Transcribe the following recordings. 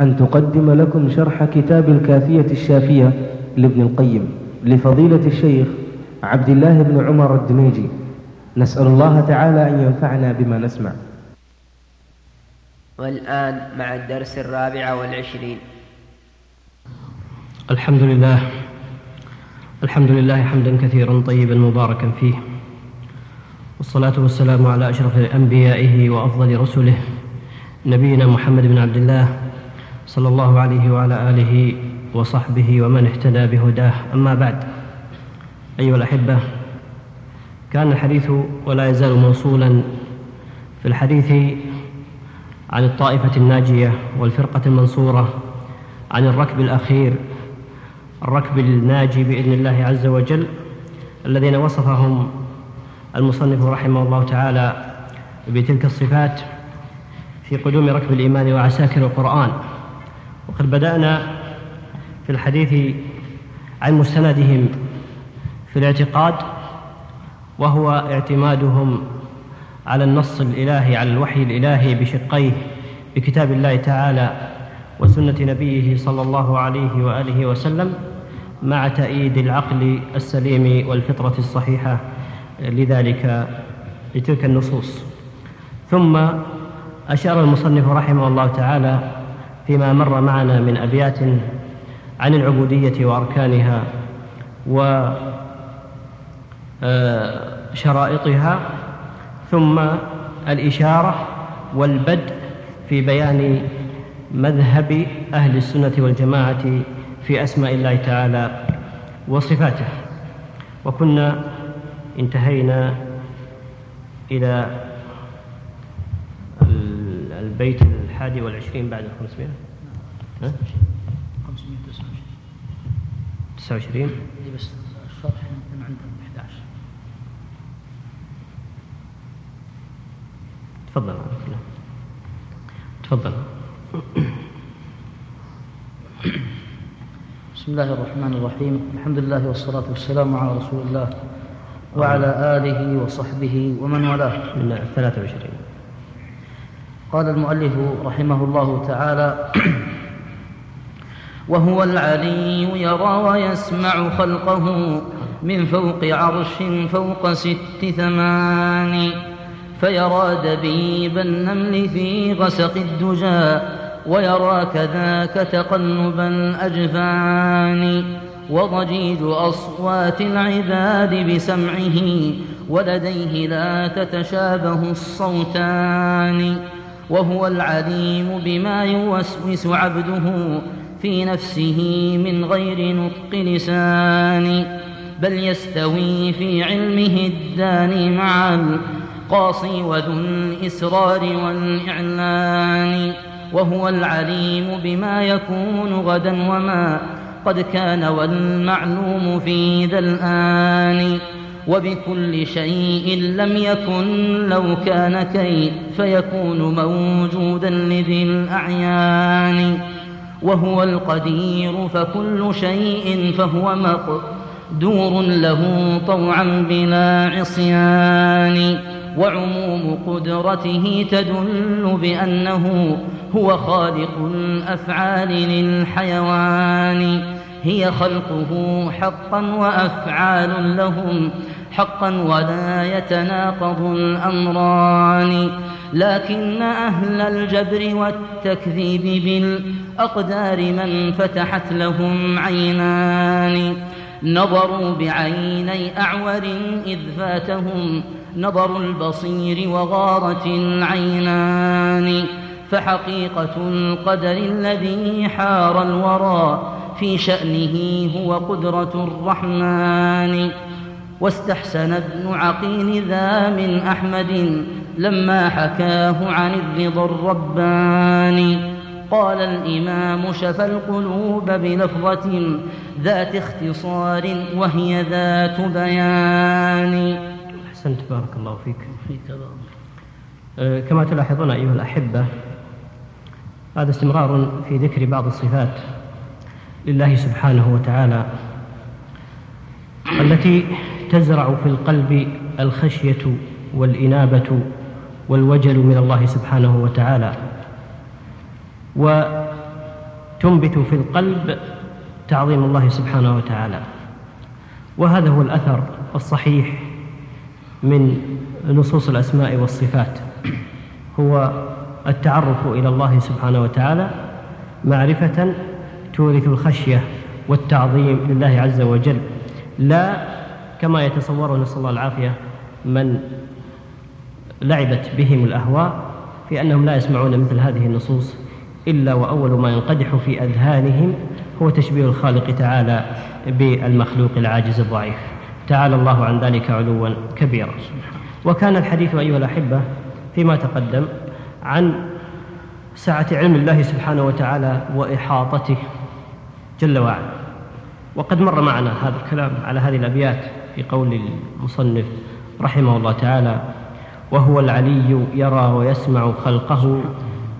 أن تقدم لكم شرح كتاب الكافية الشافية لابن القيم لفضيلة الشيخ عبد الله بن عمر الدميجي. نسأل الله تعالى أن ينفعنا بما نسمع. والآن مع الدرس الرابع والعشرين. الحمد لله. الحمد لله حمدا كثيرا طيبا مباركا فيه. والصلاة والسلام على أشرف أنبيائه وأفضل رسله. نبينا محمد بن عبد الله صلى الله عليه وعلى آله وصحبه ومن اهتدى بهداه. أما بعد أيها الأحبة كان الحديث ولا يزال موصولا في الحديث عن الطائفة الناجية والفرقة المنصورة عن الركب الأخير الركب الناجي بإذن الله عز وجل الذين وصفهم المصنف رحمه الله تعالى بتلك الصفات في قدوم ركب الإيمان وعساكر القرآن. وقد بدأنا في الحديث عن مستندهم في الاعتقاد وهو اعتمادهم على النص الإلهي على الوحي الإلهي بشقيه بكتاب الله تعالى وسنة نبيه صلى الله عليه وآله وسلم مع تأييد العقل السليم والفطرة الصحيحة لذلك لتلك النصوص. ثم أشار المصنف رحمه الله تعالى فيما مر معنا من أبيات عن العبودية وأركانها وشرائطها ثم الإشارة والبدء في بيان مذهب أهل السنة والجماعة في أسماء الله تعالى وصفاته. وكنا انتهينا إلى البيت الحادي والعشرين بعد الخمسمائة؟ ها؟ 29 دي بس الشرح من عند 11 تفضل. تفضل. بسم الله الرحمن الرحيم. الحمد لله والصلاة والسلام على رسول الله وعلى آله وصحبه ومن والاه. من 23 قال المؤلف رحمه الله تعالى وهو العلي يرى ويسمع خلقه من فوق عرش فوق ست ثمان فيرى دبيب النمل في غسق الدجى ويرى كذاك تقلب الأجفان وضجيج أصوات العباد بسمعه ولديه لا تتشابه الصوتان. وهو العليم بما يوسوس عبده في نفسه من غير نطق لسان. بل يستوي في علمه الداني مع القاصي وذو الإسرار والإعلان. وهو العليم بما يكون غدا وما قد كان والمعلوم في ذا الآن. وبكل شيء لم يكن لو كان كيف يكون موجودا لذي الأعيان. وهو القدير فكل شيء فهو مقدور له طوعا بلا عصيان. وعموم قدرته تدل بأنه هو خالق الأفعال للحيوان. هي خلقه حقا وأفعال لهم حقا ولا يتناقض الأمران. لكن أهل الجبر والتكذيب بالأقدار من فتحت لهم عينان. نظروا بعيني أعور إذ فاتهم نظر البصير وغارت العينان. فحقيقة القدر الذي حار الورى في شأنه هو قدرة الرحمن. واستحسن ابن عقيل ذا من أحمد لما حكاه عن الرضا الرباني. قال الإمام شفى القلوب بلفظة ذات اختصار وهي ذات بيان. أحسنت بارك الله فيك. فيك أه، كما تلاحظون أيها الأحبة هذا استمرار في ذكر بعض الصفات لله سبحانه وتعالى التي تزرع في القلب الخشية والإنابة والوجل من الله سبحانه وتعالى. تنبت في القلب تعظيم الله سبحانه وتعالى. وهذا هو الأثر الصحيح من نصوص الأسماء والصفات. هو التعرف إلى الله سبحانه وتعالى معرفة تورث الخشية والتعظيم لله عز وجل. لا كما يتصوره نسأل الله العافية من لعبت بهم الأهواء في أنهم لا يسمعون مثل هذه النصوص إلا وأول ما ينقدح في أذهانهم هو تشبيه الخالق تعالى بالمخلوق العاجز الضعيف. تعالى الله عن ذلك علوا كبيرا. وكان الحديث أيها الأحبة فيما تقدم عن سعة علم الله سبحانه وتعالى وإحاطته جل وعلا. وقد مر معنا هذا الكلام على هذه الأبيات. في قول المصنف رحمه الله تعالى وهو العلي يرى ويسمع خلقه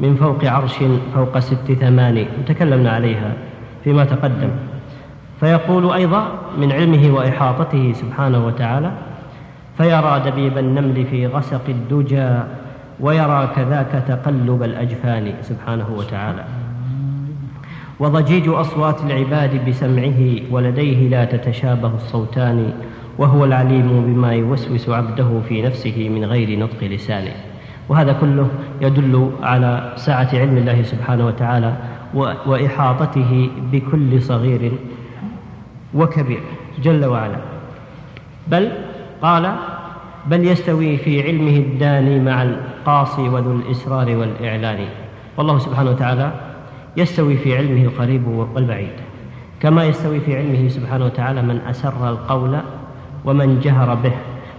من فوق عرش فوق ست ثمان تكلمنا عليها فيما تقدم. فيقول أيضا من علمه وإحاطته سبحانه وتعالى فيرى دبيب النمل في غسق الدجى ويرى كذاك تقلب الأجفان سبحانه وتعالى. وضجيج أصوات العباد بسمعه ولديه لا تتشابه الصوتان وهو العليم بما يوسوس عبده في نفسه من غير نطق لسانه. وهذا كله يدل على سعة علم الله سبحانه وتعالى وإحاطته بكل صغير وكبير جل وعلا. بل قال بل يستوي في علمه الداني مع القاصي وذو الإسرار والإعلان. والله سبحانه وتعالى يستوي في علمه القريب والبعيد. كما يستوي في علمه سبحانه وتعالى من أسر القول ومن جهر به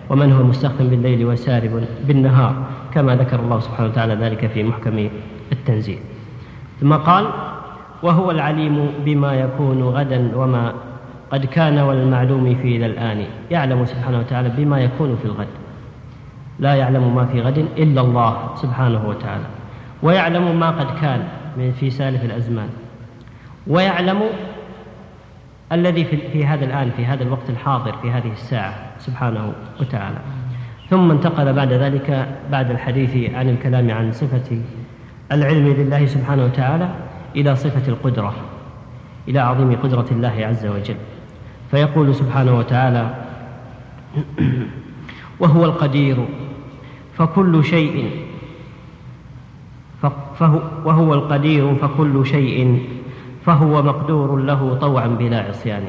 ومن هو مستخف بالليل وسارب بالنهار كما ذكر الله سبحانه وتعالى ذلك في محكم التنزيل. ثم قال وهو العليم بما يكون غدا وما قد كان والمعلوم في ذا الآن يعلم سبحانه وتعالى بما يكون في الغد. لا يعلم ما في غد إلا الله سبحانه وتعالى. ويعلم ما قد كان من في سالف الأزمان. ويعلم الذي في, في هذا الآن في هذا الوقت الحاضر في هذه الساعة سبحانه وتعالى. ثم انتقل بعد ذلك بعد الحديث عن الكلام عن صفة العلم لله سبحانه وتعالى إلى صفة القدرة إلى عظيم قدرة الله عز وجل. فيقول سبحانه وتعالى وهو القدير فكل شيء فهو وهو القدير فكل شيء فهو مقدور له طوعا بلا عصيان.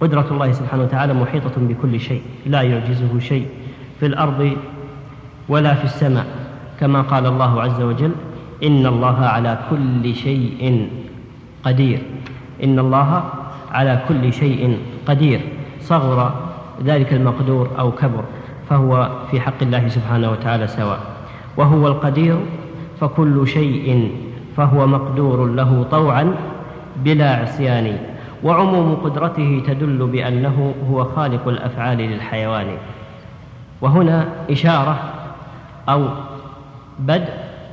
قدرة الله سبحانه وتعالى محيطة بكل شيء لا يعجزه شيء في الأرض ولا في السماء. كما قال الله عز وجل إن الله على كل شيء قدير. إن الله على كل شيء قدير. صغر ذلك المقدور أو كبر فهو في حق الله سبحانه وتعالى سواء. وهو القدير فكل شيء فهو مقدور له طوعا بلا عصيان وعموم قدرته تدل بأنه هو خالق الأفعال للحيوان. وهنا إشارة أو بدء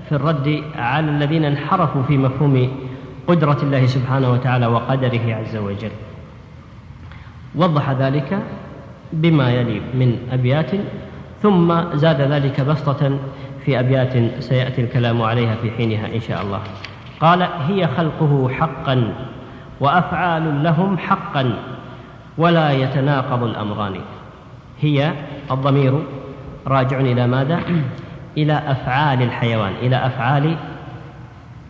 في الرد على الذين انحرفوا في مفهوم قدرة الله سبحانه وتعالى وقدره عز وجل. وضح ذلك بما يلي من أبيات ثم زاد ذلك بسطة في أبيات سيأتي الكلام عليها في حينها إن شاء الله. قال هي خلقه حقا وأفعال لهم حقا ولا يتناقض الأمران. هي الضمير راجع إلى ماذا؟ إلى أفعال الحيوان إلى أفعال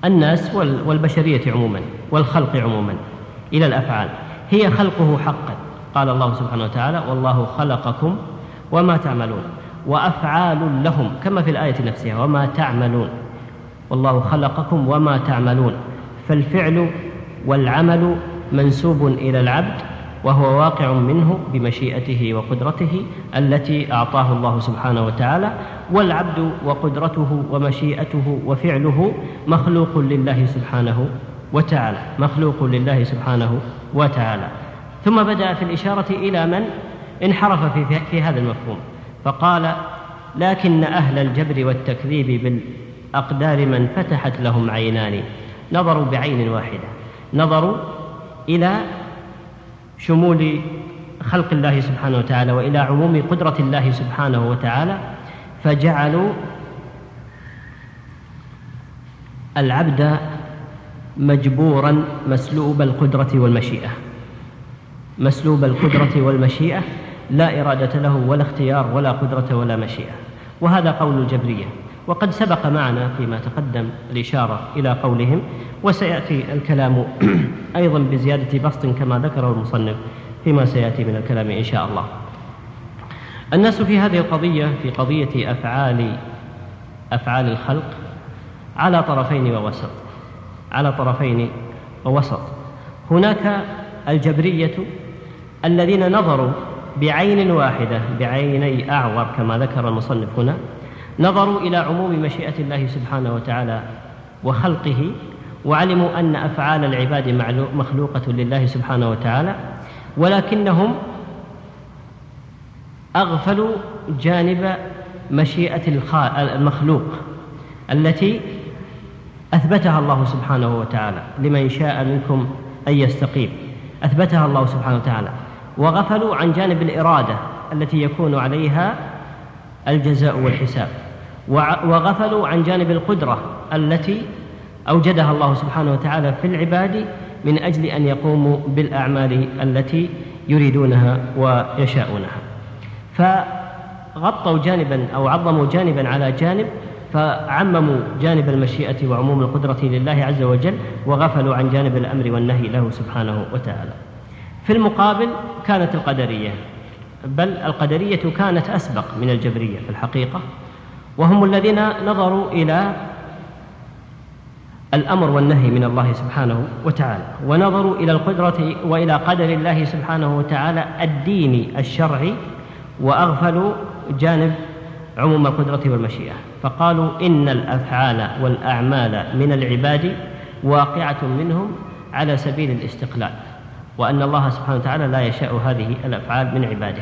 الناس والبشرية عموما والخلق عموما إلى الأفعال. هي خلقه حقا. قال الله سبحانه وتعالى والله خلقكم وما تعملون. وأفعال لهم كما في الآية نفسها وما تعملون. والله خلقكم وما تعملون. فالفعل والعمل منسوب إلى العبد وهو واقع منه بمشيئته وقدرته التي أعطاه الله سبحانه وتعالى. والعبد وقدرته ومشيئته وفعله مخلوق لله سبحانه وتعالى. مخلوق لله سبحانه وتعالى. ثم بدأ في الإشارة إلى من؟ انحرف في, في هذا المفهوم. فقال لكن أهل الجبر والتكذيب بالأقدار من فتحت لهم عينان نظروا بعين واحدة نظروا إلى شمول خلق الله سبحانه وتعالى وإلى عموم قدرة الله سبحانه وتعالى فجعلوا العبد مجبورا مسلوب القدرة والمشيئة. مسلوب القدرة والمشيئة لا إرادة له ولا اختيار ولا قدرة ولا مشيئة. وهذا قول الجبرية. وقد سبق معنا فيما تقدم الإشارة إلى قولهم وسيأتي الكلام أيضا بزيادة بسط كما ذكره المصنف فيما سيأتي من الكلام إن شاء الله. الناس في هذه القضية في قضية أفعال أفعال الخلق على طرفين ووسط على طرفين ووسط. هناك الجبرية الذين نظروا بعين واحدة بعيني أعور كما ذكر المصنف هنا نظروا إلى عموم مشيئة الله سبحانه وتعالى وخلقه وعلموا أن أفعال العباد مخلوقة لله سبحانه وتعالى ولكنهم أغفلوا جانب مشيئة المخلوق التي أثبتها الله سبحانه وتعالى لمن شاء منكم أن يستقيم. أثبتها الله سبحانه وتعالى. وغفلوا عن جانب الإرادة التي يكون عليها الجزاء والحساب. وغفلوا عن جانب القدرة التي أوجدها الله سبحانه وتعالى في العباد من أجل أن يقوموا بالأعمال التي يريدونها ويشاءونها. فغطوا جانبا أو عظموا جانبا على جانب فعمموا جانب المشيئة وعموم القدرة لله عز وجل وغفلوا عن جانب الأمر والنهي له سبحانه وتعالى. في المقابل كانت القدرية بل القدرية كانت أسبق من الجبرية في الحقيقة وهم الذين نظروا إلى الأمر والنهي من الله سبحانه وتعالى ونظروا إلى القدرة وإلى قدر الله سبحانه وتعالى الديني الشرعي وأغفلوا جانب عموم القدرة والمشيئة فقالوا إن الأفعال والأعمال من العباد واقعة منهم على سبيل الاستقلال. وأن الله سبحانه وتعالى لا يشاء هذه الأفعال من عباده.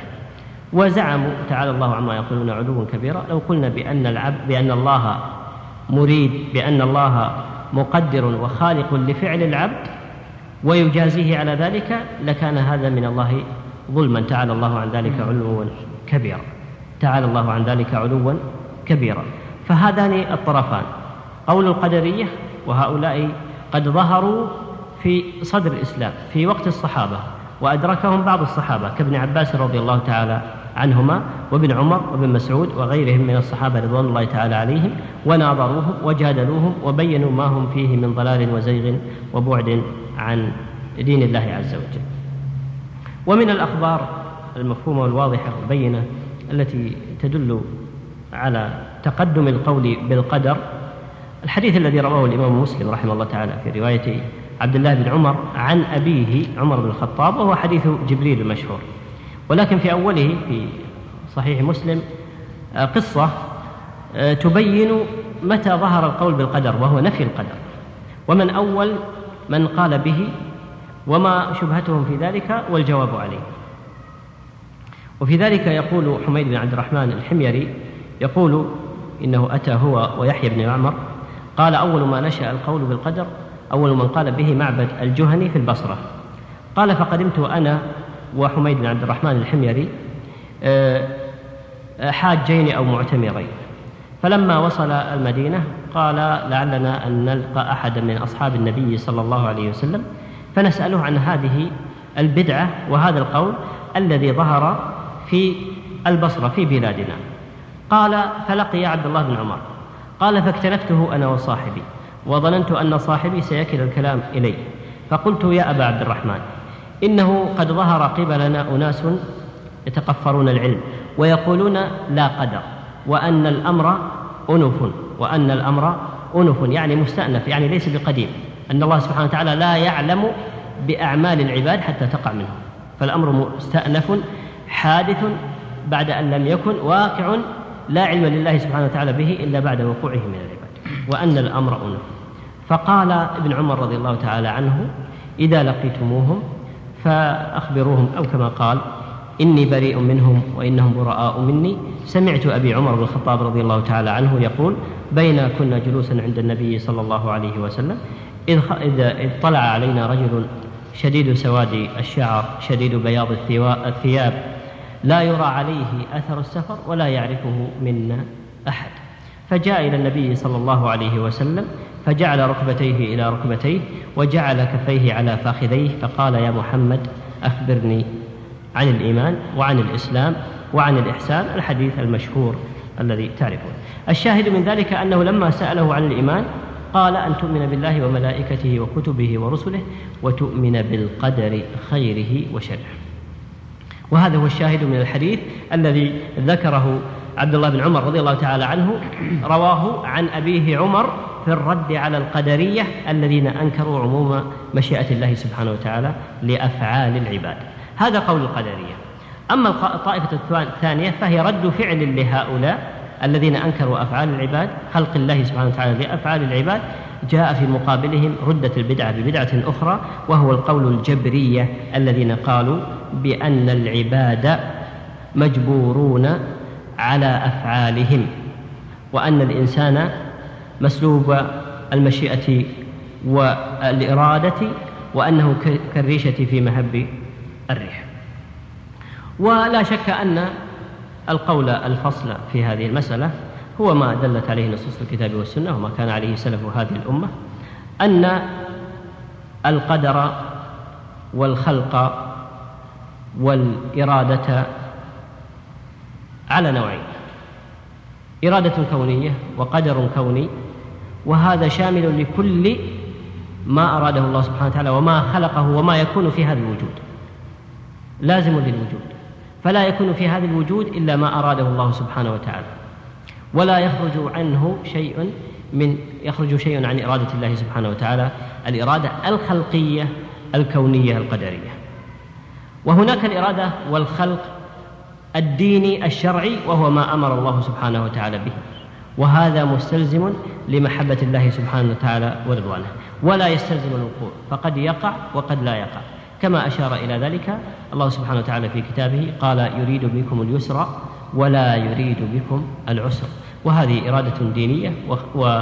وزعموا تعالى الله عما يقولون علوا كبيرا. لو قلنا بأن العبد بأن الله مريد بأن الله مقدر وخالق لفعل العبد ويجازيه على ذلك لكان هذا من الله ظلما. تعالى الله عن ذلك علوا كبيرا. تعالى الله عن ذلك علوا كبيرا. فهذان الطرفان قول القدرية وهؤلاء قد ظهروا في صدر الإسلام في وقت الصحابة وأدركهم بعض الصحابة كابن عباس رضي الله تعالى عنهما وابن عمر وابن مسعود وغيرهم من الصحابة رضوان الله تعالى عليهم وناظروهم وجادلوهم وبينوا ما هم فيه من ضلال وزيغ وبعد عن دين الله عز وجل. ومن الأخبار المفهومة والواضحة والبينة التي تدل على تقدم القول بالقدر الحديث الذي رواه الإمام مسلم رحمه الله تعالى في روايه عبد الله بن عمر عن أبيه عمر بن الخطاب وهو حديث جبريل المشهور. ولكن في أوله في صحيح مسلم آه، قصة آه، تبين متى ظهر القول بالقدر وهو نفي القدر. ومن أول من قال به وما شبهتهم في ذلك والجواب عليه. وفي ذلك يقول حميد بن عبد الرحمن الحميري يقول إنه أتى هو ويحيى بن معمر قال أول ما نشأ القول بالقدر أول من قال به معبد الجهني في البصرة. قال فقدمت أنا وحميد بن عبد الرحمن الحميري آه، حاجين أو معتمرين. فلما وصل المدينة قال لعلنا أن نلقى أحدا من أصحاب النبي صلى الله عليه وسلم فنسأله عن هذه البدعة وهذا القول الذي ظهر في البصرة في بلادنا. قال فلقي عبد الله بن عمر. قال فاكتنفته أنا وصاحبي. وظننت أن صاحبي سيكل الكلام إلي. فقلت يا أبا عبد الرحمن إنه قد ظهر قبلنا أناس يتقفرون العلم ويقولون لا قدر وأن الأمر أنف وأن الأمر أنف يعني مستأنف يعني ليس بقديم أن الله سبحانه وتعالى لا يعلم بأعمال العباد حتى تقع منهم. فالأمر مستأنف حادث بعد أن لم يكن واقع لا علم لله سبحانه وتعالى به إلا بعد وقوعه من العباد وأن الأمر أنف. فقال ابن عمر رضي الله تعالى عنه إذا لقيتموهم فأخبروهم أو كما قال إني بريء منهم وإنهم براء مني. سمعت أبي عمر بن الخطاب رضي الله تعالى عنه يقول بين كنا جلوسا عند النبي صلى الله عليه وسلم إذ, طلع علينا رجل شديد سواد الشعر شديد بياض الثياب لا يرى عليه أثر السفر ولا يعرفه منا أحد. فجاء إلى النبي صلى الله عليه وسلم فجعل ركبتيه إلى ركبتيه وجعل كفيه على فاخذيه فقال يا محمد أخبرني عن الإيمان وعن الإسلام وعن الإحسان الحديث المشهور الذي تعرفون. الشاهد من ذلك أنه لما سأله عن الإيمان قال أن تؤمن بالله وملائكته وكتبه ورسله وتؤمن بالقدر خيره وشره. وهذا هو الشاهد من الحديث الذي ذكره عبد الله بن عمر رضي الله تعالى عنه رواه عن أبيه عمر في الرد على القدرية الذين أنكروا عموم مشيئة الله سبحانه وتعالى لأفعال العباد. هذا قول القدرية. أما الطائفة الثانية فهي رد فعل لهؤلاء الذين أنكروا أفعال العباد خلق الله سبحانه وتعالى لأفعال العباد. جاء في مقابلهم ردة البدعة ببدعة أخرى وهو القول الجبرية الذين قالوا بأن العباد مجبورون على أفعالهم وأن الإنسان مسلوب المشيئة والإرادة وأنه كالريشة في مهب الريح. ولا شك أن القول الفصل في هذه المسألة هو ما دلت عليه نصوص الكتاب والسنة وما كان عليه سلف هذه الأمة أن القدر والخلق والإرادة على نوعين. إرادة كونية وقدر كوني وهذا شامل لكل ما أراده الله سبحانه وتعالى وما خلقه وما يكون في هذا الوجود. لازم للوجود. فلا يكون في هذا الوجود إلا ما أراده الله سبحانه وتعالى. ولا يخرج عنه شيء من يخرج شيء عن إرادة الله سبحانه وتعالى الإرادة الخلقية الكونية القدرية. وهناك الإرادة والخلق الديني الشرعي وهو ما أمر الله سبحانه وتعالى به. وهذا مستلزم لمحبة الله سبحانه وتعالى ورضوانه. ولا يستلزم الوقوع. فقد يقع وقد لا يقع. كما أشار إلى ذلك الله سبحانه وتعالى في كتابه قال يريد بكم اليسر ولا يريد بكم العسر. وهذه إرادة دينية وشرعية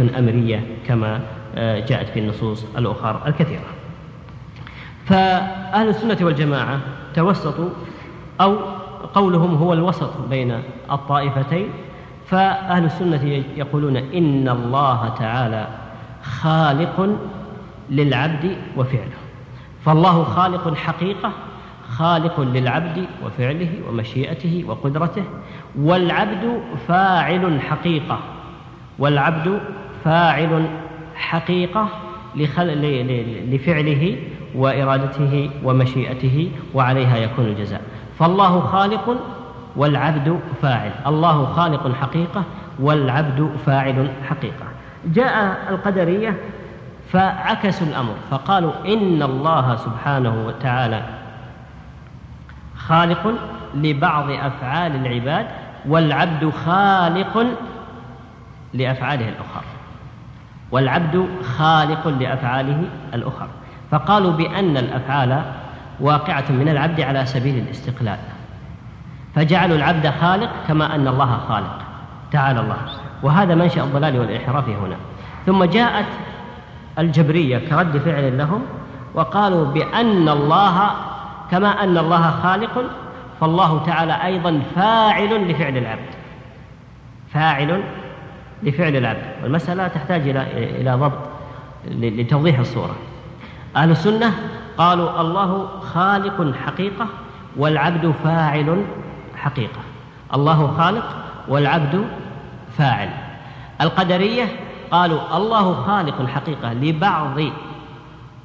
آه، أمرية كما آه، جاءت في النصوص الأخرى الكثيرة. فأهل السنة والجماعة توسطوا أو قولهم هو الوسط بين الطائفتين فأهل السنة يقولون إن الله تعالى خالق للعبد وفعله. فالله خالق حقيقة خالق للعبد وفعله ومشيئته وقدرته والعبد فاعل حقيقة والعبد فاعل حقيقة لفعله وإرادته ومشيئته وعليها يكون الجزاء. فالله خالق والعبد فاعل. الله خالق حقيقة والعبد فاعل حقيقة. جاء القدرية فعكسوا الأمر. فقالوا إن الله سبحانه وتعالى خالق لبعض أفعال العباد والعبد خالق لأفعاله الأخرى. والعبد خالق لأفعاله الأخرى. فقالوا بأن الأفعال واقعة من العبد على سبيل الاستقلال. فجعلوا العبد خالق كما أن الله خالق. تعالى الله. وهذا منشأ الضلال والانحراف هنا. ثم جاءت الجبرية كرد فعل لهم وقالوا بأن الله كما أن الله خالق فالله تعالى أيضا فاعل لفعل العبد. فاعل لفعل العبد. والمسألة تحتاج إلى إلى ضبط لتوضيح الصورة. أهل السنة قالوا الله خالق حقيقة والعبد فاعل حقيقة. الله خالق والعبد فاعل. القدرية قالوا الله خالق حقيقة لبعض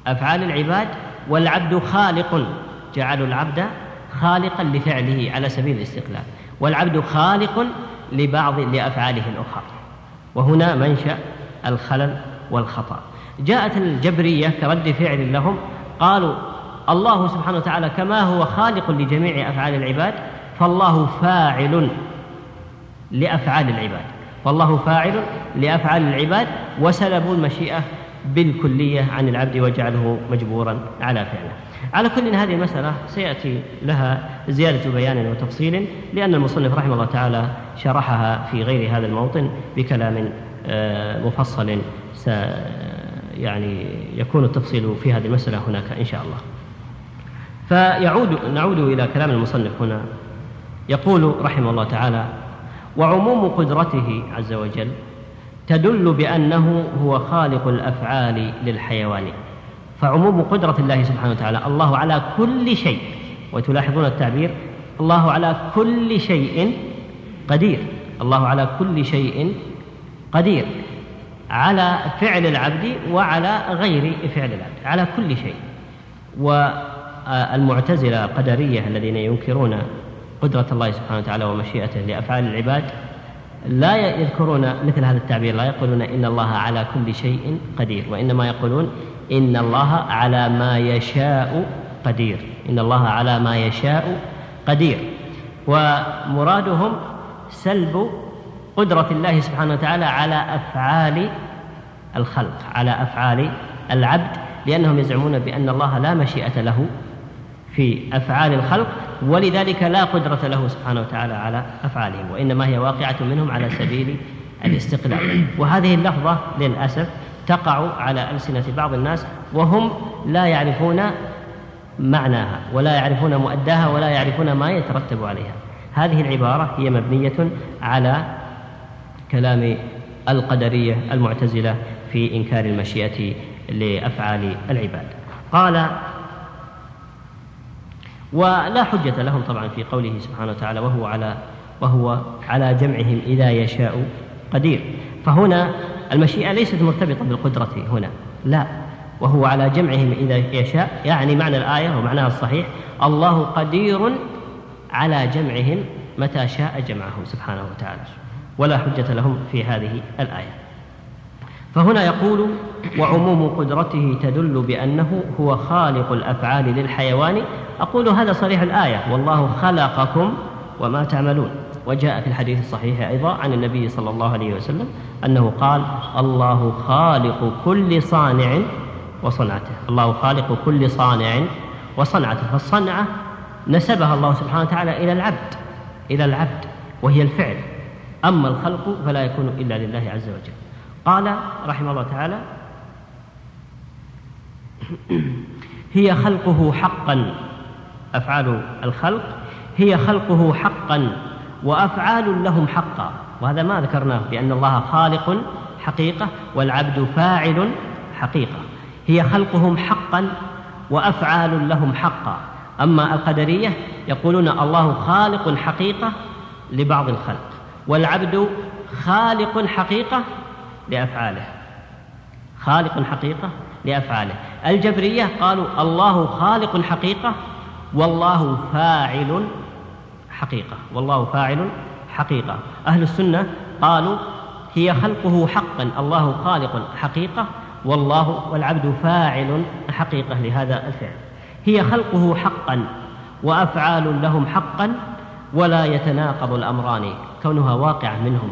أفعال العباد والعبد خالق. جعلوا العبد خالقا لفعله على سبيل الاستقلال. والعبد خالق لبعض لأفعاله الأخرى. وهنا منشأ الخلل والخطأ. جاءت الجبرية كرد فعل لهم قالوا الله سبحانه وتعالى كما هو خالق لجميع أفعال العباد فالله فاعل لأفعال العباد. فالله فاعل لأفعال العباد وسلبوا المشيئة بالكلية عن العبد وجعله مجبورا على فعله. على كل هذه المسألة سيأتي لها زيادة بيان وتفصيل لأن المصنف رحمه الله تعالى شرحها في غير هذا الموطن بكلام آه، مفصل يعني يكون التفصيل في هذه المسألة هناك إن شاء الله. فيعود نعود إلى كلام المصنف هنا. يقول رحمه الله تعالى وعموم قدرته عز وجل تدل بأنه هو خالق الأفعال للحيوان. فعموم قدرة الله سبحانه وتعالى الله على كل شيء. وتلاحظون التعبير الله على كل شيء قدير. الله على كل شيء قدير. على فعل العبد وعلى غير فعل العبد على كل شيء. والمعتزلة القدرية الذين ينكرون قدرة الله سبحانه وتعالى ومشيئته لأفعال العباد لا يذكرون مثل هذا التعبير لا يقولون إن الله على كل شيء قدير وإنما يقولون إن الله على ما يشاء قدير إن الله على ما يشاء قدير. ومرادهم سلب قدرة الله سبحانه وتعالى على أفعال الخلق على أفعال العبد لأنهم يزعمون بأن الله لا مشيئة له في أفعال الخلق ولذلك لا قدرة له سبحانه وتعالى على أفعالهم وإنما هي واقعة منهم على سبيل الاستقلال. وهذه اللفظة للأسف تقع على ألسنة بعض الناس وهم لا يعرفون معناها ولا يعرفون مؤداها ولا يعرفون ما يترتب عليها. هذه العبارة هي مبنية على كلام القدرية المعتزلة في إنكار المشيئة لأفعال العباد. قال ولا حجة لهم طبعا في قوله سبحانه وتعالى وهو على وهو على جمعهم إذا يشاء قدير فهنا المشيئة ليست مرتبطة بالقدرة هنا. لا. وهو على جمعهم إذا يشاء يعني معنى الآية ومعناها الصحيح الله قدير على جمعهم متى شاء جمعهم سبحانه وتعالى. ولا حجة لهم في هذه الآية. فهنا يقول وعموم قدرته تدل بأنه هو خالق الأفعال للحيوان. أقول هذا صريح الآية. والله خلقكم وما تعملون. وجاء في الحديث الصحيح أيضا عن النبي صلى الله عليه وسلم أنه قال الله خالق كل صانع وصنعته. الله خالق كل صانع وصنعته. فالصنعة نسبها الله سبحانه وتعالى إلى العبد إلى العبد وهي الفعل. أما الخلق فلا يكون إلا لله عز وجل. قال رحمه الله تعالى هي خلقه حقا أفعال الخلق هي خلقه حقا وأفعال لهم حقا. وهذا ما ذكرناه بأن الله خالق حقيقة والعبد فاعل حقيقة. هي خلقهم حقا وأفعال لهم حقا. أما القدرية يقولون الله خالق حقيقة لبعض الخلق. والعبد خالق حقيقة لأفعاله. خالق حقيقة لأفعاله. الجبرية قالوا الله خالق حقيقة والله فاعل حقيقة. والله فاعل حقيقة. أهل السنة قالوا هي خلقه حقا الله خالق حقيقة والله والعبد فاعل حقيقة لهذا الفعل. هي خلقه حقا وأفعال لهم حقا ولا يتناقض الأمران. كونها واقعة منهم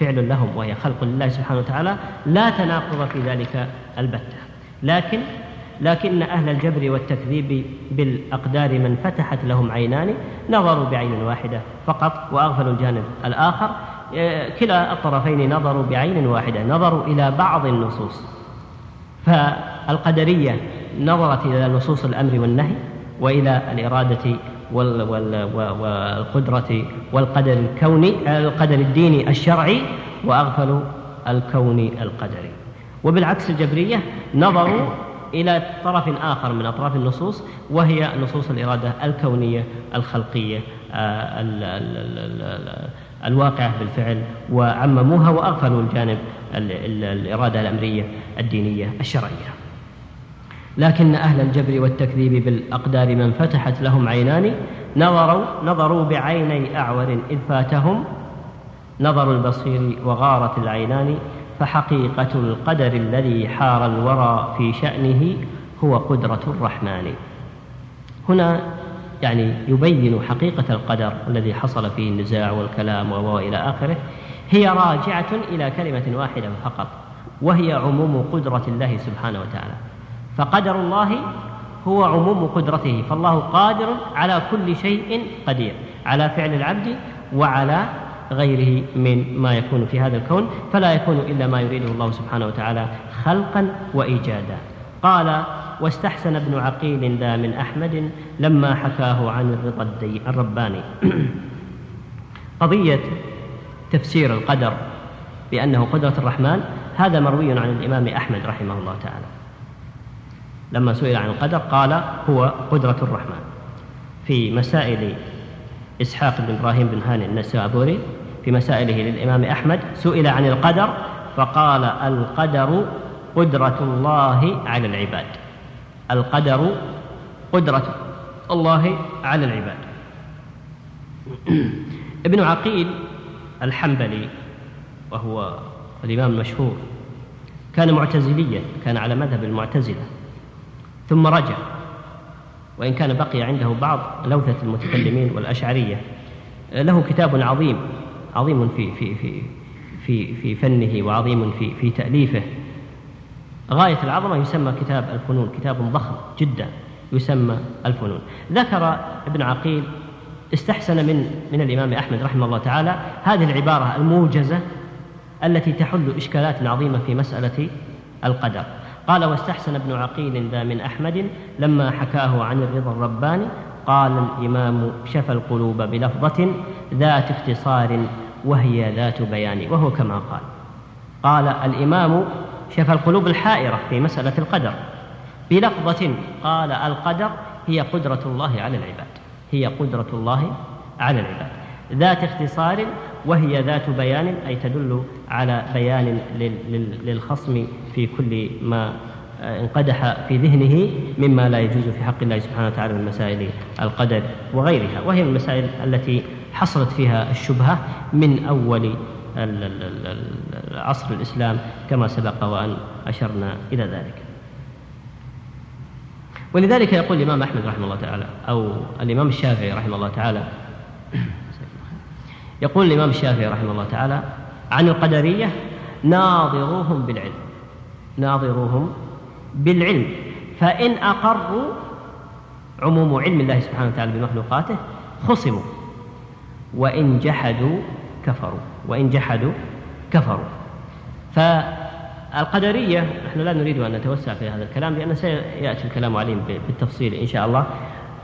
فعل لهم وهي خلق لله سبحانه وتعالى لا تناقض في ذلك البتة. لكن لكن أهل الجبر والتكذيب بالأقدار من فتحت لهم عينان نظروا بعين واحدة فقط وأغفلوا الجانب الآخر. كلا الطرفين نظروا بعين واحدة نظروا إلى بعض النصوص. فالقدرية نظرت إلى نصوص الأمر والنهي وإلى الإرادة والقدرة والقدر الكوني القدر الديني الشرعي وأغفلوا الكون القدري. وبالعكس الجبرية نظروا إلى طرف آخر من أطراف النصوص وهي نصوص الإرادة الكونية الخلقية آه، الواقعة بالفعل وعمموها وأغفلوا الجانب الإرادة الأمرية الدينية الشرعية. لكن أهل الجبر والتكذيب بالأقدار من فتحت لهم عينان نظروا نظروا بعيني أعور إذ فاتهم. نظر البصير وغارت العينان فحقيقة القدر الذي حار الورى في شأنه هو قدرة الرحمن. هنا يعني يبين حقيقة القدر الذي حصل فيه النزاع والكلام وإلى آخره. هي راجعة إلى كلمة واحدة فقط وهي عموم قدرة الله سبحانه وتعالى. فقدر الله هو عموم قدرته فالله قادر على كل شيء قدير على فعل العبد وعلى غيره من ما يكون في هذا الكون فلا يكون إلا ما يريده الله سبحانه وتعالى خلقا وإيجادا. قال واستحسن ابن عقيل ذا من أحمد لما حكاه عن الرضا الرباني. قضية تفسير القدر بأنه قدرة الرحمن هذا مروي عن الإمام أحمد رحمه الله تعالى. لما سئل عن القدر قال هو قدرة الرحمن. في مسائل إسحاق بن إبراهيم بن هاني النسابوري في مسائله للإمام أحمد سئل عن القدر فقال القدر قدرة الله على العباد. القدر قدرة الله على العباد. ابن عقيل الحنبلي وهو الإمام المشهور كان معتزليا كان على مذهب المعتزلة. ثم رجع. وإن كان بقي عنده بعض لوثة المتكلمين والأشعرية له كتاب عظيم عظيم في في في في في فنه وعظيم في في تأليفه. غاية العظمة يسمى كتاب الفنون كتاب ضخم جدا يسمى الفنون. ذكر ابن عقيل استحسن من من الإمام أحمد رحمه الله تعالى هذه العبارة الموجزة التي تحل إشكالات عظيمة في مسألة القدر. قال واستحسن ابن عقيل ذا من أحمد لما حكاه عن الرضا الرباني قال الإمام شفى القلوب بلفظة ذات اختصار وهي ذات بيان وهو كما قال. قال الإمام شفى القلوب الحائرة في مسألة القدر. بلفظة قال القدر هي قدرة الله على العباد هي قدرة الله على العباد. ذات اختصار وهي ذات بيان أي تدل على بيان للخصم في كل ما انقدح في ذهنه مما لا يجوز في حق الله سبحانه وتعالى من مسائل القدر وغيرها. وهي من المسائل التي حصلت فيها الشبهة من أول عصر الإسلام كما سبق وأن أشرنا إلى ذلك. ولذلك يقول الإمام أحمد رحمه الله تعالى أو الإمام الشافعي رحمه الله تعالى يقول الإمام الشافعي رحمه الله تعالى عن القدرية ناظروهم بالعلم ناظروهم بالعلم فإن أقروا عموم علم الله سبحانه وتعالى بمخلوقاته خصموا وإن جحدوا كفروا وإن جحدوا كفروا. فالقدرية نحن لا نريد أن نتوسع في هذا الكلام لأن سيأتي الكلام عليهم بالتفصيل إن شاء الله.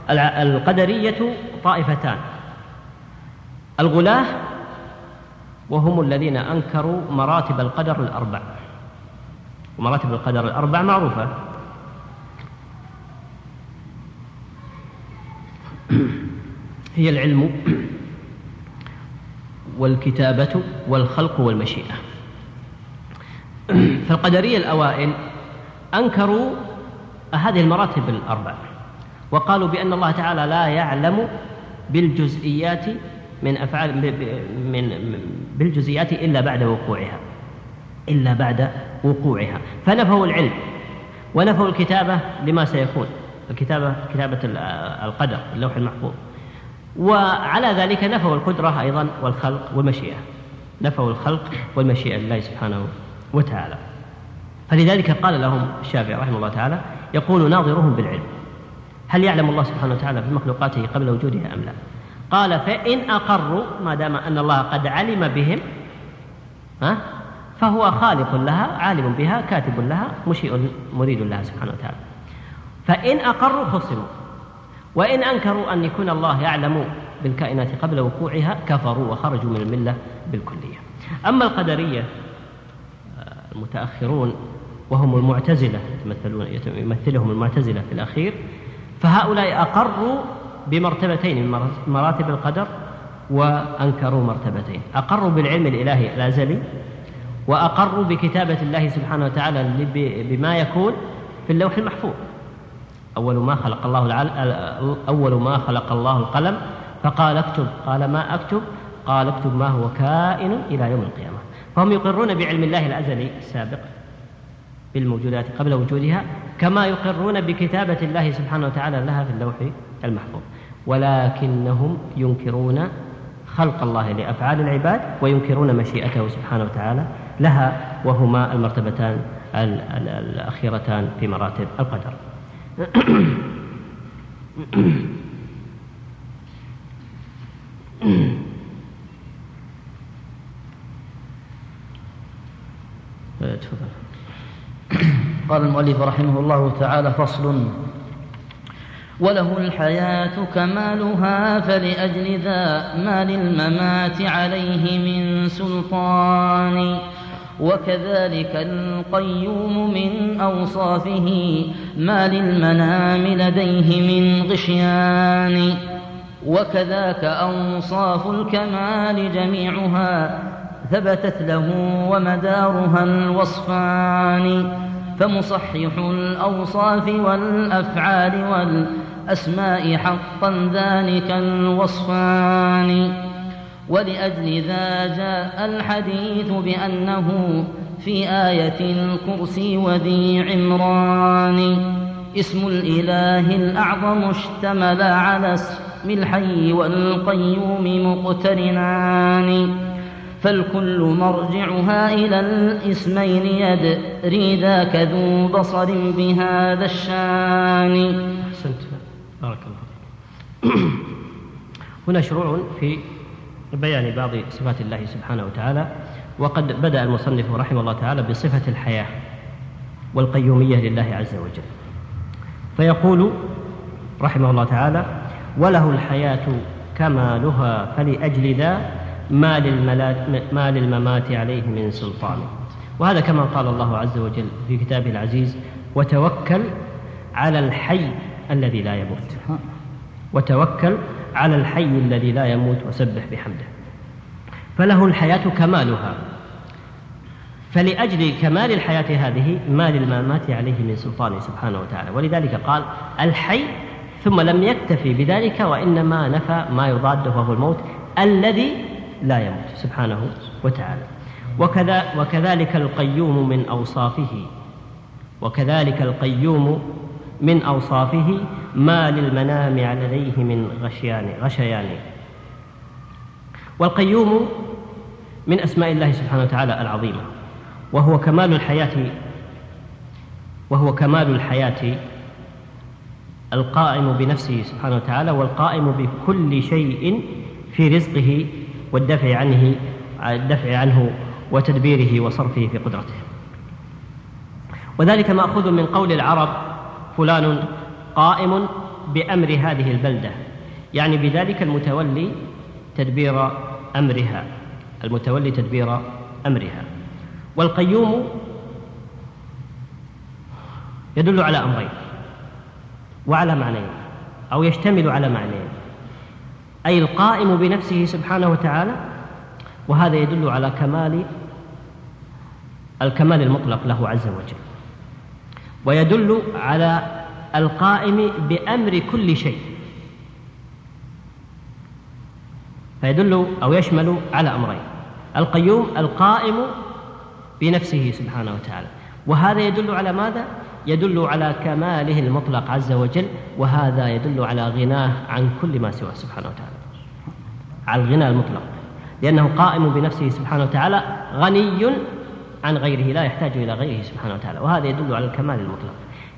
القدرية طائفتان. الغلاة وهم الذين أنكروا مراتب القدر الأربع. ومراتب القدر الأربع معروفة. هي العلم والكتابة والخلق والمشيئة. فالقدرية الأوائل أنكروا هذه المراتب الأربع وقالوا بأن الله تعالى لا يعلم بالجزئيات من أفعال من بالجزئيات إلا بعد وقوعها. إلا بعد وقوعها. فنفوا العلم ونفوا الكتابة لما سيكون. الكتابة كتابة القدر اللوح المحفوظ. وعلى ذلك نفوا القدرة أيضا والخلق والمشيئة. نفوا الخلق والمشيئة لله سبحانه وتعالى. فلذلك قال لهم الشافعي رحمه الله تعالى يقول ناظرهم بالعلم. هل يعلم الله سبحانه وتعالى في مخلوقاته قبل وجودها أم لا؟ قال فإن أقروا ما دام أن الله قد علم بهم ها فهو خالق لها عالم بها كاتب لها مشيء مريد لها سبحانه وتعالى. فإن أقروا خصموا وإن أنكروا أن يكون الله يعلم بالكائنات قبل وقوعها كفروا وخرجوا من الملة بالكلية. أما القدرية المتأخرون وهم المعتزلة يمثلهم المعتزلة في الأخير فهؤلاء أقروا بمرتبتين من مراتب القدر وأنكروا مرتبتين. أقروا بالعلم الإلهي الأزلي وأقروا بكتابة الله سبحانه وتعالى بما يكون في اللوح المحفوظ. أول ما خلق الله العل... أول ما خلق الله القلم فقال اكتب قال ما أكتب؟ قال اكتب ما هو كائن إلى يوم القيامة. فهم يقرون بعلم الله الأزلي السابق. بالموجودات قبل وجودها كما يقرون بكتابة الله سبحانه وتعالى لها في اللوح المحفوظ. ولكنهم ينكرون خلق الله لأفعال العباد وينكرون مشيئته سبحانه وتعالى لها وهما المرتبتان الأخيرتان في مراتب القدر. قال المؤلف رحمه الله تعالى فصل وله الحياة كمالها فلأجل ذا ما للممات عليه من سلطان. وكذلك القيوم من أوصافه ما للمنام لديه من غشيان. وكذاك أوصاف الكمال جميعها ثبتت له ومدارها الوصفان فمصحح الأوصاف والأفعال والأسماء حقا ذلك الوصفان. ولأجل ذا جاء الحديث بأنه في آية الكرسي وذي عمران اسم الإله الأعظم اشتمل على اسم الحي والقيوم مقترنان. فالكل مرجعها إلى الإسمين يدري ذاك ذو بصر بهذا الشان. أحسنت. بارك الله فيك. هنا شروع في بيان بعض صفات الله سبحانه وتعالى وقد بدأ المصنف رحمه الله تعالى بصفة الحياة والقيومية لله عز وجل. فيقول رحمه الله تعالى وله الحياة كمالها فلأجل ذا ما, ما للممات عليه من سلطان. وهذا كما قال الله عز وجل في كتابه العزيز وتوكل على الحي الذي لا يموت. وتوكل على الحي الذي لا يموت وسبح بحمده. فله الحياة كمالها. فلأجل كمال الحياة هذه ما للممات عليه من سلطانه سبحانه وتعالى. ولذلك قال الحي ثم لم يكتفي بذلك وإنما نفى ما يضاده وهو الموت الذي لا يموت سبحانه وتعالى. وكذا وكذلك القيوم من أوصافه. وكذلك القيوم من أوصافه ما للمنام عليه من غشيان غشيان. والقيوم من أسماء الله سبحانه وتعالى العظيمة. وهو كمال الحياة وهو كمال الحياة القائم بنفسه سبحانه وتعالى والقائم بكل شيء في رزقه والدفع عنه الدفع عنه وتدبيره وصرفه في قدرته. وذلك ماخوذ من قول العرب فلان قائم بأمر هذه البلدة يعني بذلك المتولي تدبير أمرها المتولي تدبير أمرها. والقيوم يدل على أمرين وعلى معنيين أو يشتمل على معنيين. أي القائم بنفسه سبحانه وتعالى وهذا يدل على كمال الكمال المطلق له عز وجل. ويدل على القائم بأمر كل شيء. فيدل أو يشمل على أمرين. القيوم القائم بنفسه سبحانه وتعالى. وهذا يدل على ماذا؟ يدل على كماله المطلق عز وجل وهذا يدل على غناه عن كل ما سواه سبحانه وتعالى. على الغنى المطلق. لأنه قائم بنفسه سبحانه وتعالى غني عن غيره لا يحتاج إلى غيره سبحانه وتعالى. وهذا يدل على الكمال المطلق.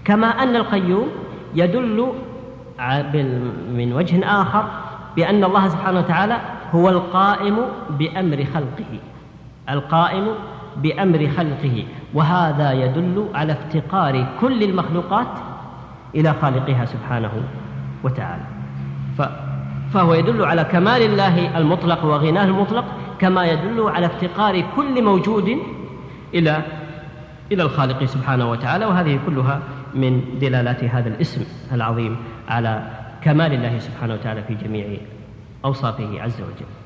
كما أن القيوم يدل من وجه آخر بأن الله سبحانه وتعالى هو القائم بأمر خلقه. القائم بأمر خلقه. وهذا يدل على افتقار كل المخلوقات إلى خالقها سبحانه وتعالى. فهو يدل على كمال الله المطلق وغناه المطلق كما يدل على افتقار كل موجود إلى إلى الخالق سبحانه وتعالى. وهذه كلها من دلالات هذا الاسم العظيم على كمال الله سبحانه وتعالى في جميع أوصافه عز وجل.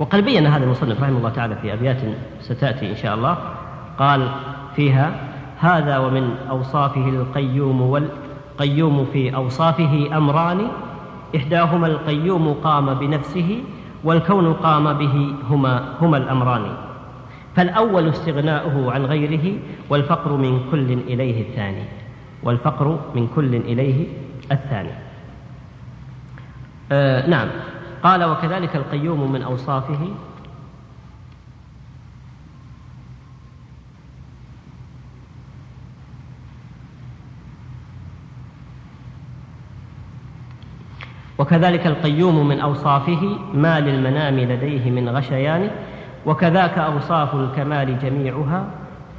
وقد بين هذا المصنف رحمه الله تعالى في أبيات ستأتي إن شاء الله. قال فيها هذا ومن أوصافه القيوم والقيوم في أوصافه أمران إحداهما القيوم قام بنفسه والكون قام به هما هما الأمران. فالأول استغناؤه عن غيره والفقر من كل إليه الثاني. والفقر من كل إليه الثاني. آه نعم. قال وكذلك القيوم من أوصافه. وكذلك القيوم من أوصافه ما للمنام لديه من غشيان وكذاك أوصاف الكمال جميعها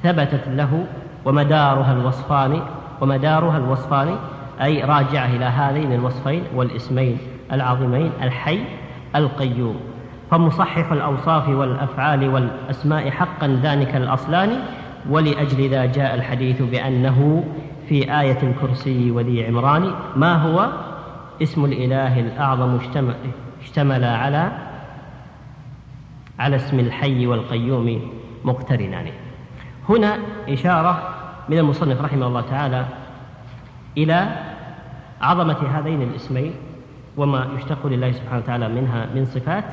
ثبتت له ومدارها الوصفان ومدارها الوصفان أي راجعة إلى هذين الوصفين والاسمين. العظيمين الحي القيوم. فمصحح الأوصاف والأفعال والأسماء حقا ذلك الأصلان ولأجل ذا جاء الحديث بأنه في آية الكرسي وذي عمران ما هو؟ اسم الإله الأعظم اشتمل, اشتمل على على اسم الحي والقيوم مقترنان. هنا إشارة من المصنف رحمه الله تعالى إلى عظمة هذين الاسمين. وما يشتق لله سبحانه وتعالى منها من صفات.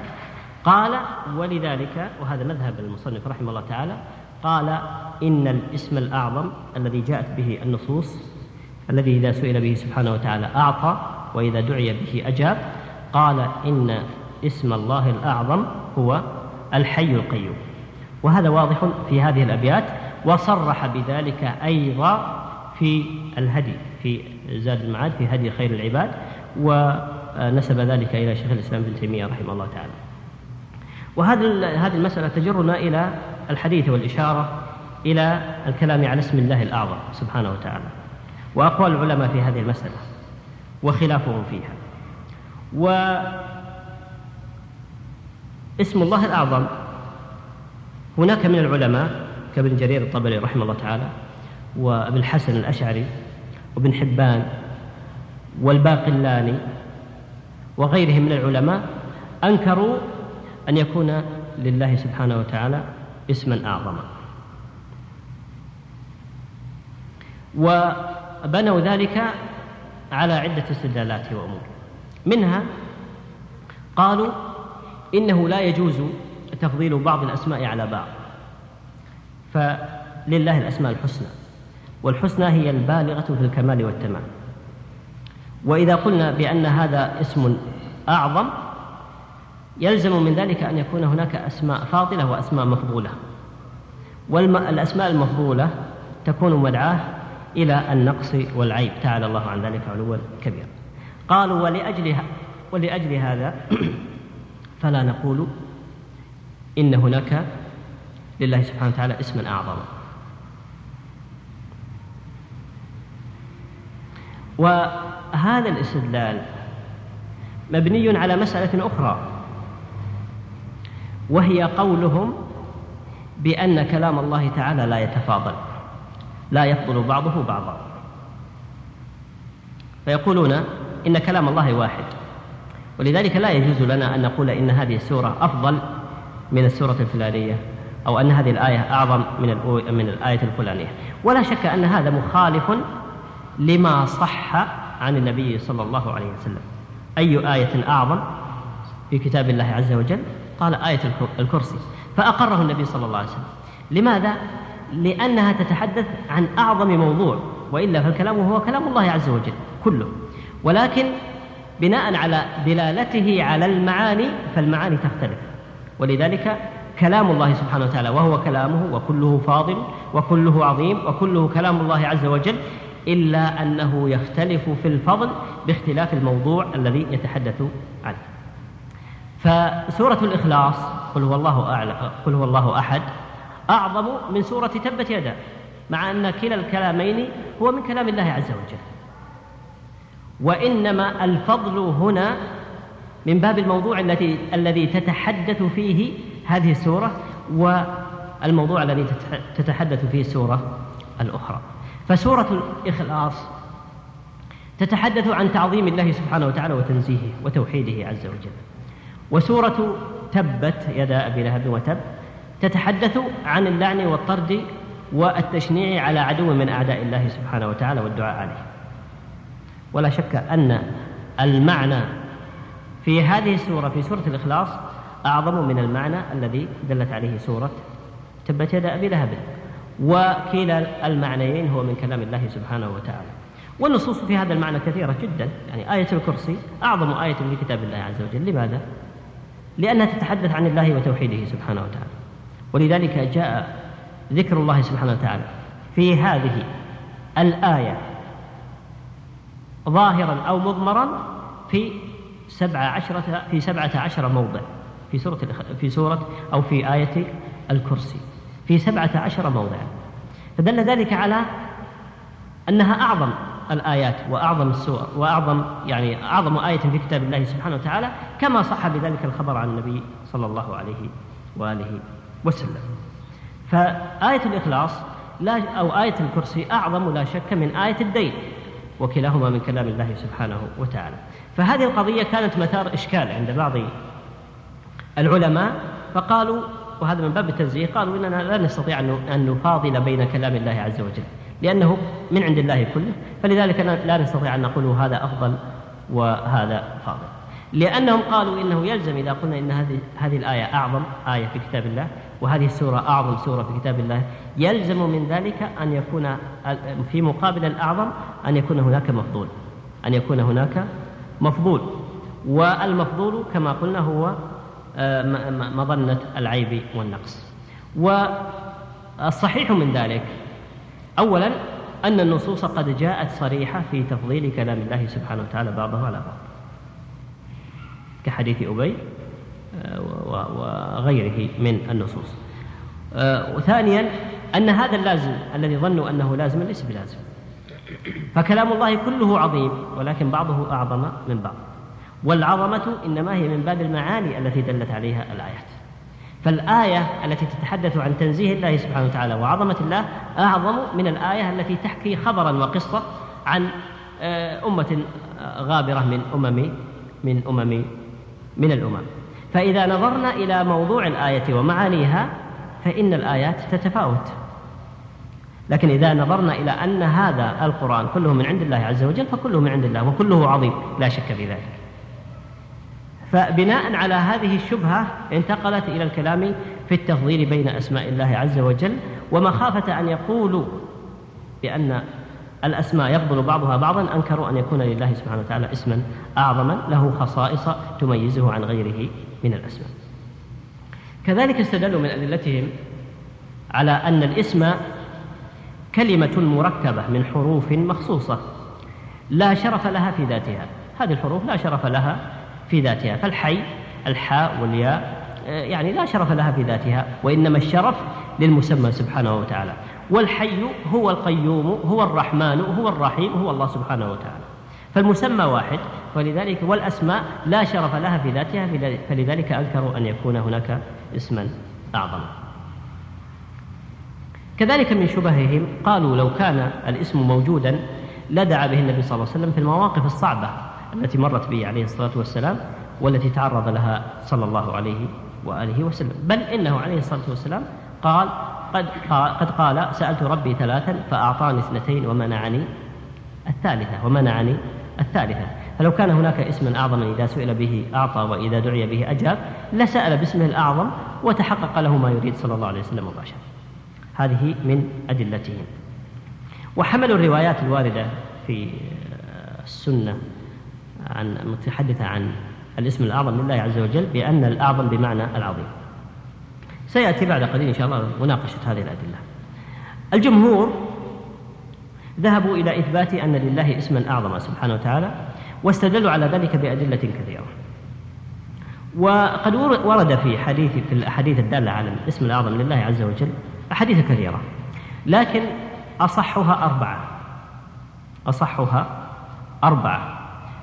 قال ولذلك وهذا مذهب المصنف رحمه الله تعالى قال إن الاسم الأعظم الذي جاءت به النصوص الذي إذا سئل به سبحانه وتعالى أعطى وإذا دعي به أجاب قال إن اسم الله الأعظم هو الحي القيوم. وهذا واضح في هذه الأبيات وصرح بذلك أيضا في الهدي في زاد المعاد في هدي خير العباد ونسب ذلك إلى شيخ الإسلام ابن تيمية رحمه الله تعالى. وهذه هذه المسألة تجرنا إلى الحديث والإشارة إلى الكلام على اسم الله الأعظم سبحانه وتعالى. وأقوال العلماء في هذه المسألة وخلافهم فيها. واسم الله الأعظم هناك من العلماء كابن جرير الطبري رحمه الله تعالى وابن الحسن الأشعري وابن حبان والباقلاني وغيرهم من العلماء أنكروا أن يكون لله سبحانه وتعالى اسما أعظم وبنوا ذلك على عدة استدلالات وأمور. منها قالوا إنه لا يجوز تفضيل بعض الأسماء على بعض. فلله الأسماء الحسنى والحسنى هي البالغة في الكمال والتمام. وإذا قلنا بأن هذا اسم أعظم يلزم من ذلك أن يكون هناك أسماء فاضلة وأسماء مفضولة والأسماء المفضولة تكون مدعاة إلى النقص والعيب. تعالى الله عن ذلك علوا كبيرا قالوا ولأجل ولأجل هذا فلا نقول إن هناك لله سبحانه وتعالى اسما أعظم. وهذا الاستدلال مبني على مسألة أخرى وهي قولهم بأن كلام الله تعالى لا يتفاضل لا يفضل بعضه بعضا. فيقولون إن كلام الله واحد ولذلك لا يجوز لنا أن نقول إن هذه السورة أفضل من السورة الفلانية أو أن هذه الآية أعظم من من الآية الفلانية. ولا شك أن هذا مخالف لما صح عن النبي صلى الله عليه وسلم. أي آية أعظم في كتاب الله عز وجل؟ قال آية الكرسي. فأقره النبي صلى الله عليه وسلم. لماذا؟ لأنها تتحدث عن أعظم موضوع وإلا فالكلام هو كلام الله عز وجل كله. ولكن بناء على دلالته على المعاني فالمعاني تختلف. ولذلك كلام الله سبحانه وتعالى وهو كلامه وكله فاضل وكله عظيم وكله كلام الله عز وجل إلا أنه يختلف في الفضل باختلاف الموضوع الذي يتحدث عنه. فسورة الإخلاص قل هو الله أعلى قل هو الله أحد أعظم من سورة تبت يدا مع أن كلا الكلامين هو من كلام الله عز وجل. وإنما الفضل هنا من باب الموضوع الذي الذي تتحدث فيه هذه السورة والموضوع الذي تتحدث فيه السورة الأخرى. فسورة الإخلاص تتحدث عن تعظيم الله سبحانه وتعالى وتنزيهه وتوحيده عز وجل. وسورة تبت يدا أبي لهب وتب تتحدث عن اللعن والطرد والتشنيع على عدو من أعداء الله سبحانه وتعالى والدعاء عليه. ولا شك أن المعنى في هذه السورة في سورة الإخلاص أعظم من المعنى الذي دلت عليه سورة تبت يدا أبي لهب. وكلا المعنيين هو من كلام الله سبحانه وتعالى. والنصوص في هذا المعنى كثيرة جدا. يعني آية الكرسي أعظم آية في كتاب الله عز وجل. لماذا؟ لأنها تتحدث عن الله وتوحيده سبحانه وتعالى. ولذلك جاء ذكر الله سبحانه وتعالى في هذه الآية ظاهرا أو مضمرا في سبع عشرة في سبعة عشر موضع في سورة في سورة أو في آية الكرسي. في سبعة عشر موضعا. فدل ذلك على أنها أعظم الآيات وأعظم السور وأعظم يعني أعظم آية في كتاب الله سبحانه وتعالى كما صح بذلك الخبر عن النبي صلى الله عليه وآله وسلم. فآية الإخلاص لا أو آية الكرسي أعظم لا شك من آية الدين وكلاهما من كلام الله سبحانه وتعالى. فهذه القضية كانت مثار إشكال عند بعض العلماء فقالوا وهذا من باب التنزيه. قالوا إننا لا نستطيع أن نفاضل بين كلام الله عز وجل لأنه من عند الله كله. فلذلك لا نستطيع أن نقول هذا أفضل وهذا فاضل. لأنهم قالوا إنه يلزم إذا قلنا إن هذه هذه الآية أعظم آية في كتاب الله وهذه السورة أعظم سورة في كتاب الله يلزم من ذلك أن يكون في مقابل الأعظم أن يكون هناك مفضول أن يكون هناك مفضول. والمفضول كما قلنا هو مظنة العيب والنقص. والصحيح من ذلك أولا أن النصوص قد جاءت صريحة في تفضيل كلام الله سبحانه وتعالى بعضه على بعض. كحديث أبي آه، وغيره من النصوص. آه، وثانيا أن هذا اللازم الذي ظنوا أنه لازم ليس بلازم. فكلام الله كله عظيم ولكن بعضه أعظم من بعض. والعظمة إنما هي من باب المعاني التي دلت عليها الآيات. فالآية التي تتحدث عن تنزيه الله سبحانه وتعالى وعظمة الله أعظم من الآية التي تحكي خبرا وقصة عن آه، أمة غابرة من أمم من أمم من الأمم. فإذا نظرنا إلى موضوع الآية ومعانيها فإن الآيات تتفاوت. لكن إذا نظرنا إلى أن هذا القرآن كله من عند الله عز وجل فكله من عند الله وكله عظيم لا شك في ذلك. فبناء على هذه الشبهة انتقلت إلى الكلام في التفضيل بين أسماء الله عز وجل ومخافة أن يقولوا بأن الأسماء يفضل بعضها بعضا أنكروا أن يكون لله سبحانه وتعالى اسما أعظما له خصائص تميزه عن غيره من الأسماء. كذلك استدلوا من أدلتهم على أن الاسم كلمة مركبة من حروف مخصوصة لا شرف لها في ذاتها. هذه الحروف لا شرف لها في ذاتها فالحي الحاء والياء آه، يعني لا شرف لها في ذاتها وإنما الشرف للمسمى سبحانه وتعالى. والحي هو القيوم هو الرحمن هو الرحيم هو الله سبحانه وتعالى. فالمسمى واحد ولذلك والأسماء لا شرف لها في ذاتها فلذلك أنكروا أن يكون هناك اسما أعظم. كذلك من شبههم قالوا لو كان الاسم موجودا لدعا به النبي صلى الله عليه وسلم في المواقف الصعبة. التي مرت به عليه الصلاة والسلام والتي تعرض لها صلى الله عليه وآله وسلم. بل إنه عليه الصلاة والسلام قال قد قد قال سألت ربي ثلاثا فأعطاني اثنتين ومنعني الثالثة ومنعني الثالثة. فلو كان هناك اسم أعظم إذا سئل به أعطى وإذا دعي به أجاب لسأل باسمه الأعظم وتحقق له ما يريد صلى الله عليه وسلم مباشرة. هذه من أدلتهم. وحملوا الروايات الواردة في السنة عن المتحدثة عن الاسم الأعظم لله عز وجل بأن الأعظم بمعنى العظيم. سيأتي بعد قليل إن شاء الله مناقشة هذه الأدلة. الجمهور ذهبوا إلى إثبات أن لله اسما أعظم سبحانه وتعالى واستدلوا على ذلك بأدلة كثيرة. وقد ورد في حديث في الأحاديث الدالة على الاسم الأعظم لله عز وجل أحاديث كثيرة. لكن أصحها أربعة. أصحها أربعة.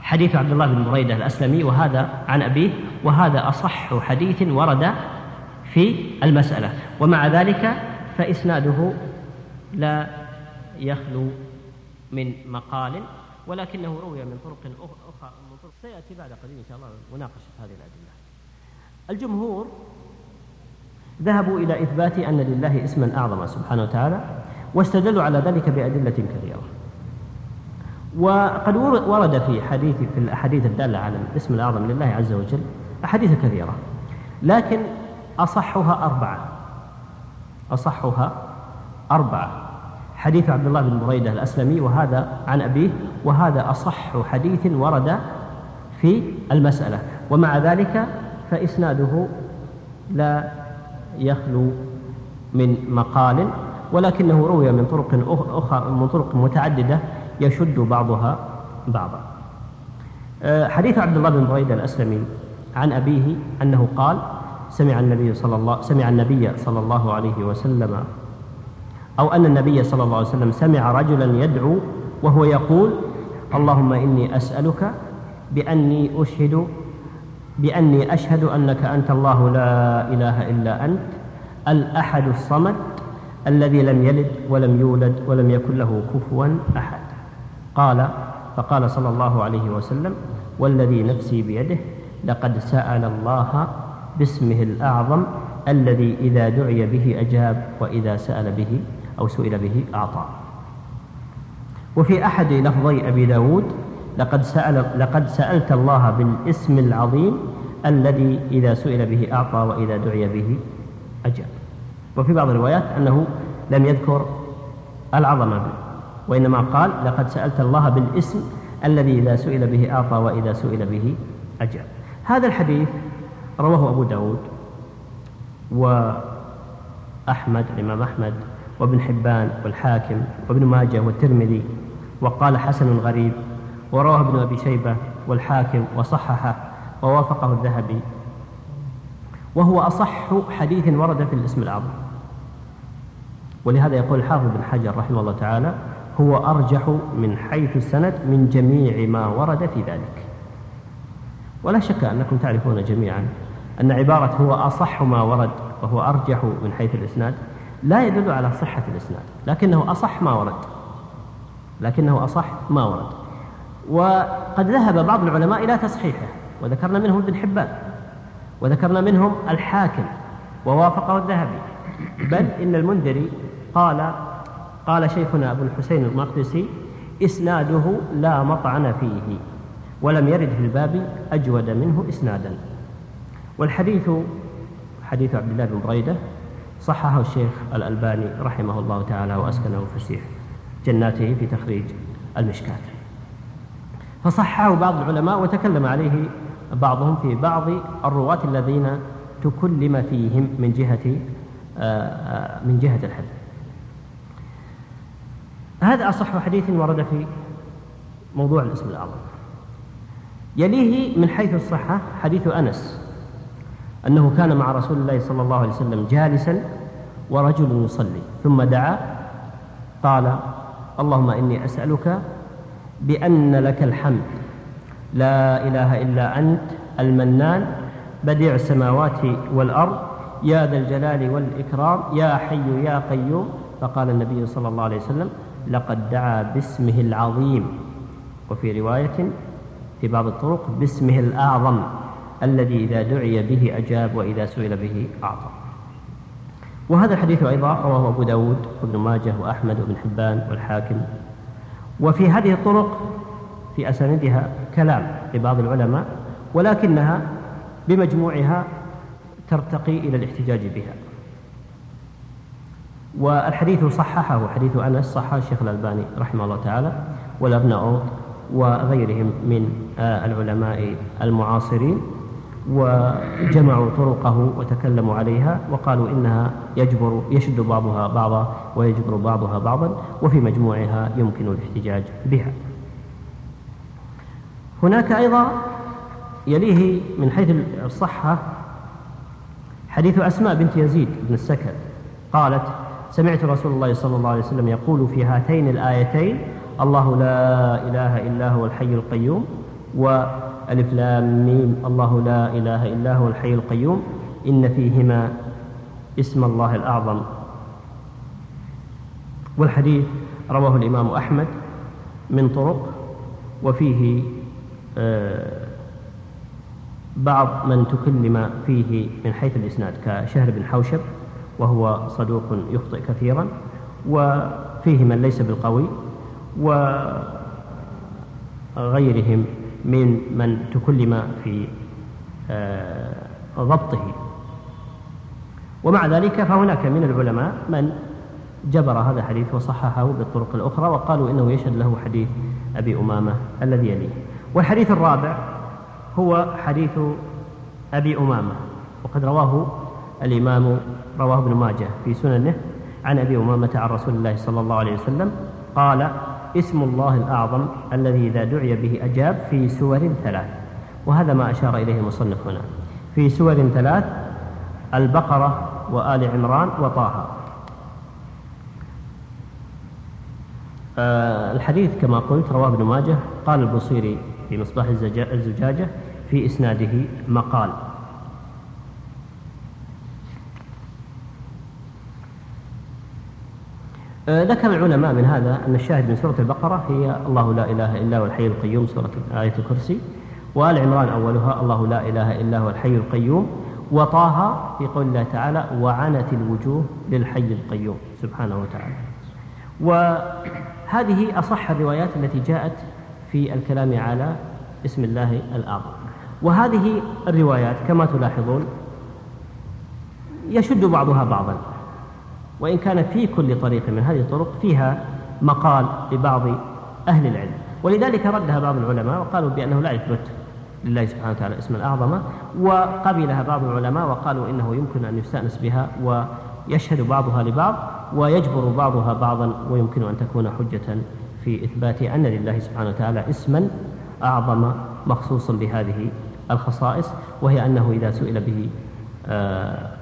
حديث عبد الله بن بريدة الأسلمي وهذا عن أبيه وهذا أصح حديث ورد في المسألة. ومع ذلك فإسناده لا يخلو من مقال ولكنه روي من طرق أخرى من طرق سيأتي بعد قليل إن شاء الله مناقشة هذه الأدلة. الجمهور ذهبوا إلى إثبات أن لله اسما أعظم سبحانه وتعالى واستدلوا على ذلك بأدلة كثيرة. وقد ورد في حديث في الأحاديث الدالة على الاسم الأعظم لله عز وجل أحاديث كثيرة لكن أصحها أربعة. أصحها أربعة. حديث عبد الله بن بريدة الأسلمي وهذا عن أبيه وهذا أصح حديث ورد في المسألة. ومع ذلك فإسناده لا يخلو من مقال ولكنه روي من طرق أخرى من طرق متعددة يشد بعضها بعضا. أه، حديث عبد الله بن بريدة الأسلمي عن أبيه أنه قال سمع النبي صلى الله سمع النبي صلى الله عليه وسلم أو أن النبي صلى الله عليه وسلم سمع رجلا يدعو وهو يقول اللهم إني أسألك بأني أشهد بأني أشهد أنك أنت الله لا إله إلا أنت الأحد الصمد الذي لم يلد ولم يولد ولم يكن له كفوا أحد. قال فقال صلى الله عليه وسلم والذي نفسي بيده لقد سأل الله باسمه الأعظم الذي إذا دعي به أجاب وإذا سأل به أو سئل به أعطى. وفي أحد لفظي أبي داود لقد, سأل لقد سألت الله بالاسم العظيم الذي إذا سئل به أعطى وإذا دعي به أجاب. وفي بعض الروايات أنه لم يذكر العظمة. وإنما قال لقد سألت الله بالاسم الذي إذا سئل به أعطى وإذا سئل به أجاب. هذا الحديث رواه أبو داود وأحمد الإمام أحمد وابن حبان والحاكم وابن ماجه والترمذي وقال حسن غريب ورواه ابن أبي شيبة والحاكم وصححه ووافقه الذهبي وهو أصح حديث ورد في الاسم الأعظم. ولهذا يقول الحافظ بن حجر رحمه الله تعالى هو أرجح من حيث السند من جميع ما ورد في ذلك. ولا شك أنكم تعرفون جميعا أن عبارة هو أصح ما ورد وهو أرجح من حيث الإسناد لا يدل على صحة الإسناد لكنه أصح ما ورد. لكنه أصح ما ورد. وقد ذهب بعض العلماء إلى تصحيحه وذكرنا منهم ابن حبان وذكرنا منهم الحاكم ووافقه الذهبي. بل إن المنذري قال قال شيخنا أبو الحسين المقدسي إسناده لا مطعن فيه ولم يرد في الباب أجود منه إسنادا. والحديث حديث عبد الله بن بريدة صححه الشيخ الألباني رحمه الله تعالى وأسكنه فسيح جناته في تخريج المشكات. فصححه بعض العلماء وتكلم عليه بعضهم في بعض الرواة الذين تكلم فيهم من جهة آه، آه، من جهة الحديث. هذا أصح حديث ورد في موضوع الاسم الأعظم. يليه من حيث الصحة حديث أنس أنه كان مع رسول الله صلى الله عليه وسلم جالسا ورجل يصلي ثم دعا قال اللهم إني أسألك بأن لك الحمد لا إله إلا أنت المنان بديع السماوات والأرض يا ذا الجلال والإكرام يا حي يا قيوم. فقال النبي صلى الله عليه وسلم لقد دعا باسمه العظيم. وفي رواية في بعض الطرق باسمه الأعظم الذي إذا دعي به أجاب وإذا سئل به أعطى. وهذا الحديث أيضا رواه أبو داود وابن ماجه وأحمد وابن حبان والحاكم. وفي هذه الطرق في أساندها كلام لبعض العلماء ولكنها بمجموعها ترتقي إلى الاحتجاج بها. والحديث صححه حديث أنس صححه الشيخ الألباني رحمه الله تعالى والأبناء وغيرهم من آه، العلماء المعاصرين وجمعوا طرقه وتكلموا عليها وقالوا إنها يجبر يشد بعضها بعضا ويجبر بعضها بعضا وفي مجموعها يمكن الاحتجاج بها. هناك أيضا يليه من حيث الصحة حديث أسماء بنت يزيد بن السكن قالت سمعت رسول الله صلى الله عليه وسلم يقول في هاتين الآيتين الله لا إله إلا هو الحي القيوم وألف لام ميم الله لا إله إلا هو الحي القيوم. إن فيهما اسم الله الأعظم. والحديث رواه الإمام أحمد من طرق وفيه آه، بعض من تكلم فيه من حيث الإسناد كشهر بن حوشب. وهو صدوق يخطئ كثيرا وفيه من ليس بالقوي وغيرهم من من تكلم في آه، ضبطه. ومع ذلك فهناك من العلماء من جبر هذا الحديث وصححه بالطرق الأخرى وقالوا إنه يشهد له حديث أبي أمامة الذي يليه. والحديث الرابع هو حديث أبي أمامة وقد رواه الإمام رواه ابن ماجه في سننه عن أبي أمامة عن رسول الله صلى الله عليه وسلم قال اسم الله الأعظم الذي إذا دعي به أجاب في سور ثلاث. وهذا ما أشار إليه المصنف هنا. في سور ثلاث البقرة وآل عمران وطه. آه الحديث كما قلت رواه ابن ماجه قال البصيري في مصباح الزجاجة في إسناده مقال آه، ذكر العلماء من هذا أن الشاهد من سورة البقرة هي الله لا إله إلا هو الحي القيوم سورة آية الكرسي. وآل عمران أولها الله لا إله إلا هو الحي القيوم. وطه في قول الله تعالى وعنت الوجوه للحي القيوم سبحانه وتعالى. وهذه أصح الروايات التي جاءت في الكلام على اسم الله الأعظم. وهذه الروايات كما تلاحظون يشد بعضها بعضا. وإن كان في كل طريق من هذه الطرق فيها مقال لبعض أهل العلم. ولذلك ردها بعض العلماء وقالوا بأنه لا يثبت لله سبحانه وتعالى اسم الأعظم وقبلها بعض العلماء وقالوا إنه يمكن أن يستأنس بها ويشهد بعضها لبعض ويجبر بعضها بعضا ويمكن أن تكون حجة في إثبات أن لله سبحانه وتعالى اسما أعظم مخصوصا بهذه الخصائص وهي أنه إذا سئل به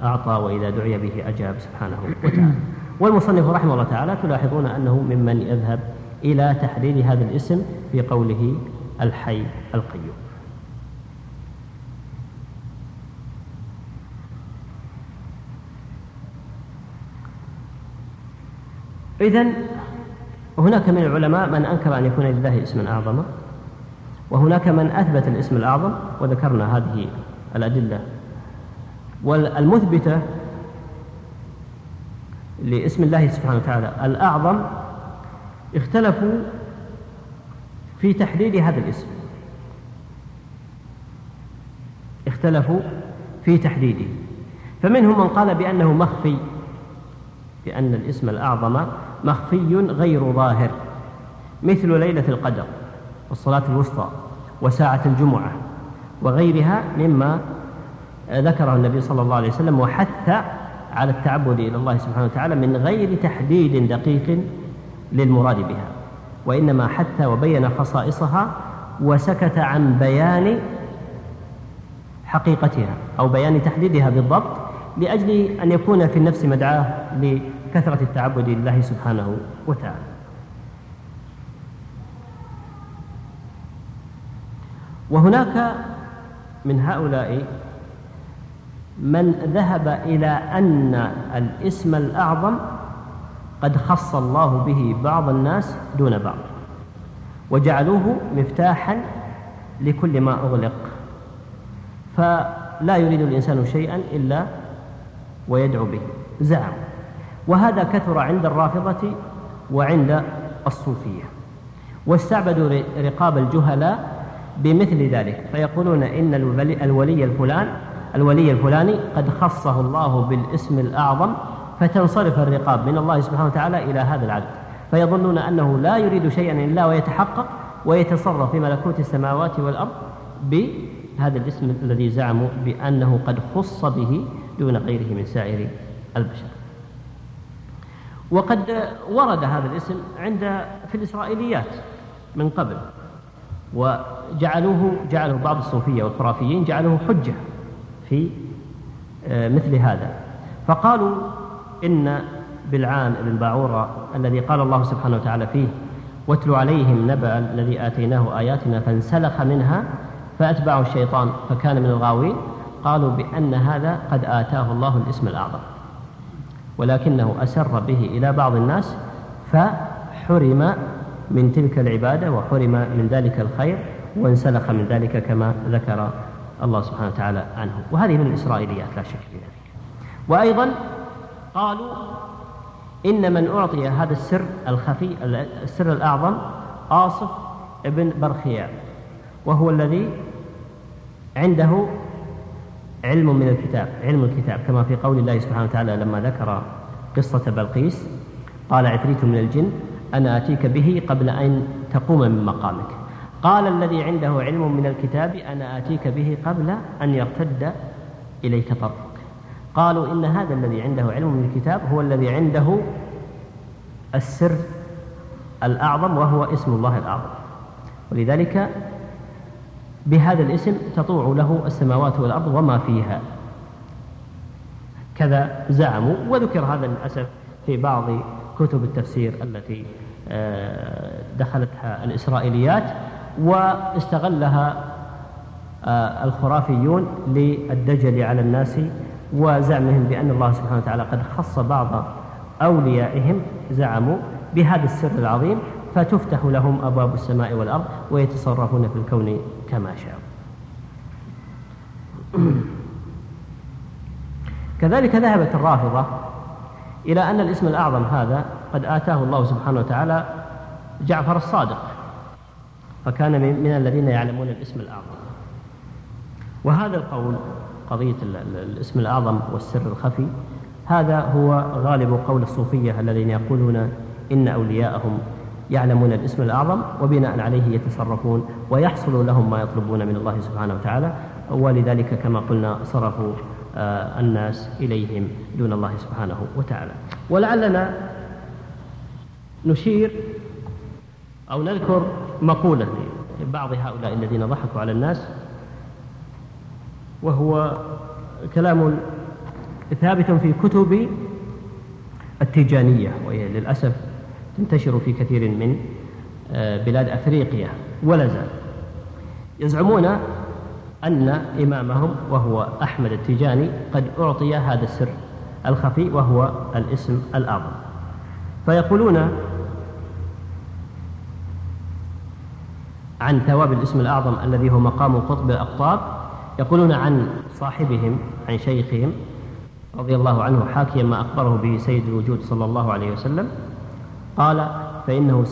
أعطى وإذا دعي به أجاب سبحانه وتعالى. والمصنف رحمه الله تعالى تلاحظون أنه ممن يذهب إلى تحليل هذا الاسم في قوله الحي القيوم. إذن هناك من العلماء من أنكر أن يكون لله اسما أعظم وهناك من أثبت الاسم الأعظم وذكرنا هذه الأدلة والمثبتة لاسم الله سبحانه وتعالى الأعظم اختلفوا في تحديد هذا الاسم. اختلفوا في تحديده فمنهم من قال بأنه مخفي بأن الاسم الأعظم مخفي غير ظاهر مثل ليلة القدر والصلاة الوسطى وساعة الجمعة وغيرها مما ذكره النبي صلى الله عليه وسلم وحث على التعبد إلى الله سبحانه وتعالى من غير تحديد دقيق للمراد بها وإنما حث وبين خصائصها وسكت عن بيان حقيقتها أو بيان تحديدها بالضبط لأجل أن يكون في النفس مدعاة لكثرة التعبد لله سبحانه وتعالى. وهناك من هؤلاء من ذهب إلى أن الاسم الأعظم قد خص الله به بعض الناس دون بعض. وجعلوه مفتاحا لكل ما أغلق. فلا يريد الإنسان شيئا إلا ويدعو به. زعم. وهذا كثر عند الرافضة وعند الصوفية. واستعبدوا رقاب الجهلاء بمثل ذلك. فيقولون إن الولي الفلان الولي الفلاني قد خصه الله بالاسم الأعظم فتنصرف الرقاب من الله سبحانه وتعالى إلى هذا العدد. فيظنون أنه لا يريد شيئا إلا ويتحقق ويتصرف في ملكوت السماوات والأرض بهذا الاسم الذي زعموا بأنه قد خص به دون غيره من سائر البشر. وقد ورد هذا الاسم عند في الإسرائيليات من قبل وجعلوه جعله بعض الصوفية والخرافيين جعلوه حجة في آه، مثل هذا. فقالوا إن بالعام بن باعورة الذي قال الله سبحانه وتعالى فيه واتل عليهم نبأ الذي آتيناه آياتنا فانسلخ منها فأتبعه الشيطان فكان من الغاوين قالوا بأن هذا قد آتاه الله الاسم الأعظم ولكنه أسر به إلى بعض الناس فحرم من تلك العبادة وحرم من ذلك الخير وانسلخ من ذلك كما ذكر الله سبحانه وتعالى عنه وهذه من الإسرائيليات لا شك في ذلك. وأيضا قالوا إن من أعطي هذا السر الخفي السر الأعظم آصف ابن برخيا وهو الذي عنده علم من الكتاب علم الكتاب. كما في قول الله سبحانه وتعالى لما ذكر قصة بلقيس قال عفريت من الجن أنا آتيك به قبل أن تقوم من مقامك. قال الذي عنده علم من الكتاب أنا آتيك به قبل أن يرتد إليك طرفك. قالوا إن هذا الذي عنده علم من الكتاب هو الذي عنده السر الأعظم وهو اسم الله الأعظم. ولذلك بهذا الاسم تطوع له السماوات والأرض وما فيها. كذا زعموا وذكر هذا للأسف في بعض كتب التفسير التي آه، دخلتها الإسرائيليات. واستغلها آه، الخرافيون للدجل على الناس وزعمهم بأن الله سبحانه وتعالى قد خص بعض أوليائهم زعموا بهذا السر العظيم فتفتح لهم أبواب السماء والأرض ويتصرفون في الكون كما شاءوا. كذلك ذهبت الرافضة إلى أن الاسم الأعظم هذا قد آتاه الله سبحانه وتعالى جعفر الصادق. فكان من الذين يعلمون الاسم الأعظم. وهذا القول قضية الاسم الأعظم والسر الخفي هذا هو غالب قول الصوفية الذين يقولون إن أولياءهم يعلمون الاسم الأعظم وبناء عليه يتصرفون ويحصل لهم ما يطلبون من الله سبحانه وتعالى. ولذلك كما قلنا صرفوا آه، الناس إليهم دون الله سبحانه وتعالى. ولعلنا نشير أو نذكر مقولة لبعض هؤلاء الذين ضحكوا على الناس وهو كلام ثابت في كتب التيجانية وهي للأسف تنتشر في كثير من آه، بلاد أفريقيا ولا زال. يزعمون أن إمامهم وهو أحمد التيجاني قد أعطي هذا السر الخفي وهو الاسم الأعظم. فيقولون عن ثواب الاسم الأعظم الذي هو مقام قطب الأقطاب يقولون عن صاحبهم عن شيخهم رضي الله عنه حاكيا ما أخبره به سيد الوجود صلى الله عليه وسلم. قال فإنه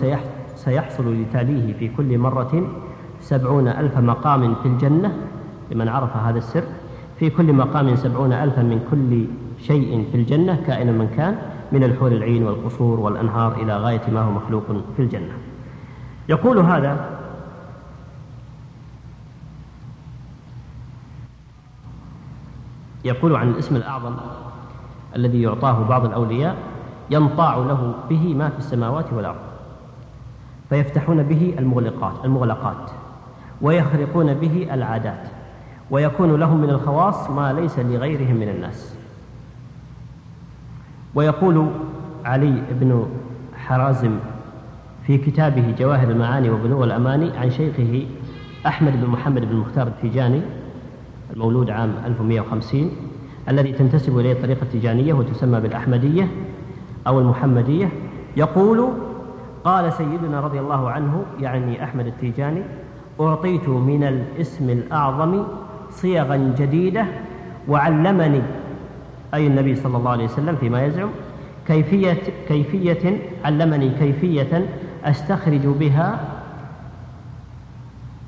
سيحصل لتاليه في كل مرة سبعون ألف مقام في الجنة لمن عرف هذا السر في كل مقام سبعون ألفا من كل شيء في الجنة كائنا من كان من الحور العين والقصور والأنهار إلى غاية ما هو مخلوق في الجنة. يقول هذا يقول عن الاسم الأعظم الذي يعطاه بعض الأولياء ينطاع له به ما في السماوات والأرض فيفتحون به المغلقات المغلقات ويخرقون به العادات ويكون لهم من الخواص ما ليس لغيرهم من الناس. ويقول علي بن حرازم في كتابه جواهر المعاني وبلوغ الأماني عن شيخه أحمد بن محمد بن مختار التيجاني المولود عام 1150 الذي تنتسب إليه الطريقة التيجانية وتسمى بالأحمدية أو المحمدية يقول قال سيدنا رضي الله عنه يعني أحمد التيجاني أعطيت من الاسم الأعظم صيغا جديدة وعلمني أي النبي صلى الله عليه وسلم فيما يزعم كيفية كيفية علمني كيفية أستخرج بها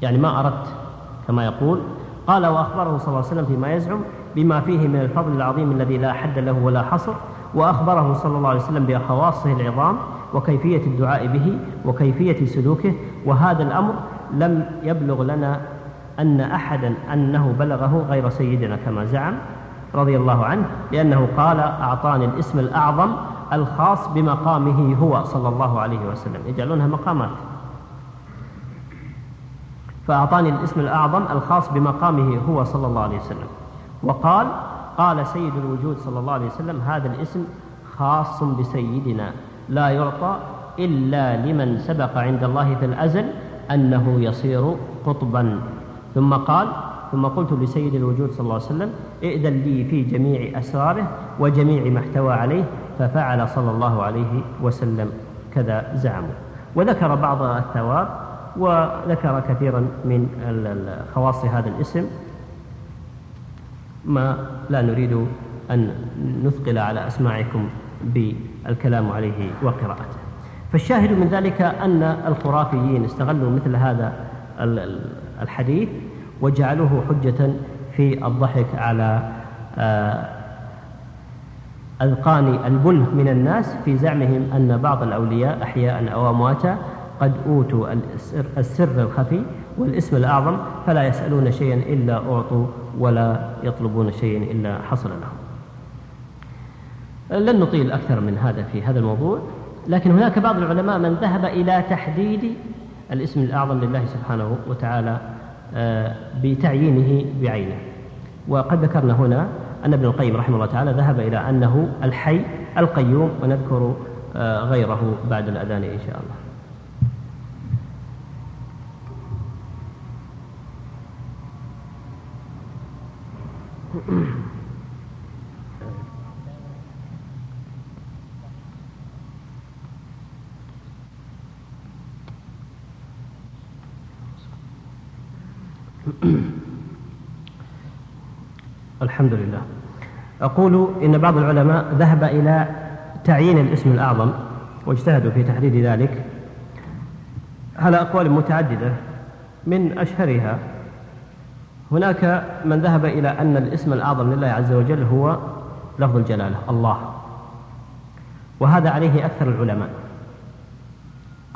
يعني ما أردت كما يقول قال وأخبره صلى الله عليه وسلم فيما يزعم بما فيه من الفضل العظيم الذي لا حد له ولا حصر وأخبره صلى الله عليه وسلم بخواصه العظام وكيفية الدعاء به وكيفية سلوكه وهذا الأمر لم يبلغ لنا أن أحدا أنه بلغه غير سيدنا كما زعم رضي الله عنه لأنه قال أعطاني الاسم الأعظم الخاص بمقامه هو صلى الله عليه وسلم. يجعلونها مقامات. فأعطاني الاسم الأعظم الخاص بمقامه هو صلى الله عليه وسلم. وقال قال سيد الوجود صلى الله عليه وسلم هذا الاسم خاص بسيدنا لا يعطى إلا لمن سبق عند الله في الأزل أنه يصير قطبا. ثم قال ثم قلت لسيد الوجود صلى الله عليه وسلم ائذن لي في جميع أسراره وجميع ما احتوى عليه ففعل صلى الله عليه وسلم. كذا زعموا. وذكر بعض الثواب وذكر كثيرا من خواص هذا الاسم. ما لا نريد أن نثقل على أسماعكم بالكلام عليه وقراءته. فالشاهد من ذلك أن الخرافيين استغلوا مثل هذا الحديث وجعلوه حجة في الضحك على آه، أذقان البله من الناس في زعمهم أن بعض الأولياء أحياء أو أمواتا قد أوتوا السر, السر الخفي والاسم الأعظم فلا يسألون شيئا إلا أعطوا ولا يطلبون شيئا إلا حصل لهم. لن نطيل أكثر من هذا في هذا الموضوع لكن هناك بعض العلماء من ذهب إلى تحديد الاسم الأعظم لله سبحانه وتعالى آه، بتعيينه بعينه. وقد ذكرنا هنا أن ابن القيم رحمه الله تعالى ذهب إلى أنه الحي القيوم ونذكر آه، غيره بعد الأذان إن شاء الله. الحمد لله أقول إن بعض العلماء ذهب إلى تعيين الاسم الأعظم واجتهدوا في تحديد ذلك على أقوال متعددة من أشهرها. هناك من ذهب إلى أن الاسم الأعظم لله عز وجل هو لفظ الجلالة الله. وهذا عليه أكثر العلماء.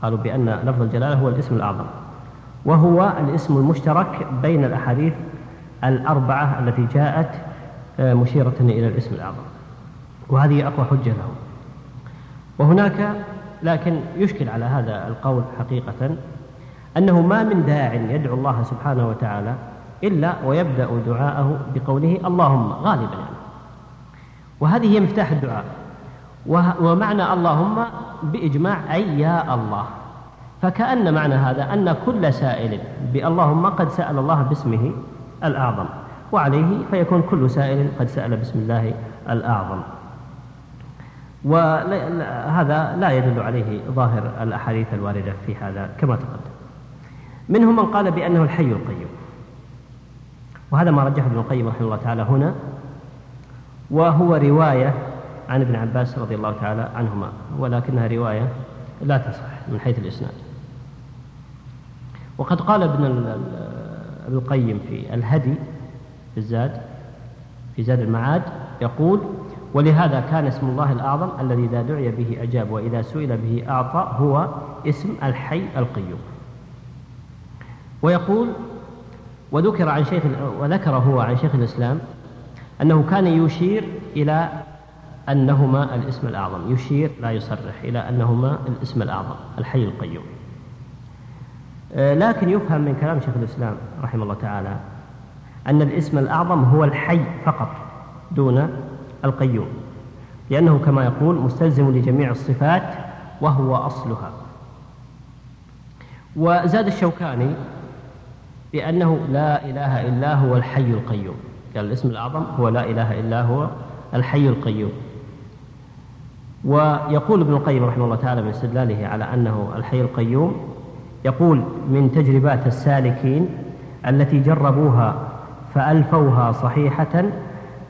قالوا بأن لفظ الجلالة هو الاسم الأعظم. وهو الاسم المشترك بين الأحاديث الأربعة التي جاءت آه، مشيرة إلى الاسم الأعظم. وهذه أقوى حجة له. وهناك لكن يشكل على هذا القول حقيقة أنه ما من داع يدعو الله سبحانه وتعالى إلا ويبدأ دعاءه بقوله اللهم غالبا. يعني وهذه هي مفتاح الدعاء. ومعنى اللهم بإجماع أي يا الله. فكأن معنى هذا أن كل سائل بأللهم قد سأل الله باسمه الأعظم. وعليه فيكون كل سائل قد سأل بسم الله الأعظم. وهذا لا يدل عليه ظاهر الأحاديث الواردة في هذا كما تقدم. منهم من قال بأنه الحي القيوم. وهذا ما رجحه ابن القيم رحمه الله تعالى هنا وهو رواية عن ابن عباس رضي الله تعالى عنهما ولكنها رواية لا تصح من حيث الإسناد. وقد قال ابن القيم في الهدي في الزاد في زاد المعاد يقول ولهذا كان اسم الله الأعظم الذي إذا دعي به أجاب وإذا سئل به أعطى هو اسم الحي القيوم. ويقول وذكر عن شيخ وذكر هو عن شيخ الإسلام أنه كان يشير إلى أنهما الاسم الأعظم يشير لا يصرح إلى أنهما الاسم الأعظم الحي القيوم. آه، لكن يفهم من كلام شيخ الإسلام رحمه الله تعالى أن الاسم الأعظم هو الحي فقط دون القيوم لأنه كما يقول مستلزم لجميع الصفات وهو أصلها. وزاد الشوكاني بأنه لا إله إلا هو الحي القيوم. قال الاسم الأعظم هو لا إله إلا هو الحي القيوم. ويقول ابن القيم رحمه الله تعالى من استدلاله على أنه الحي القيوم يقول من تجربات السالكين التي جربوها فألفوها صحيحة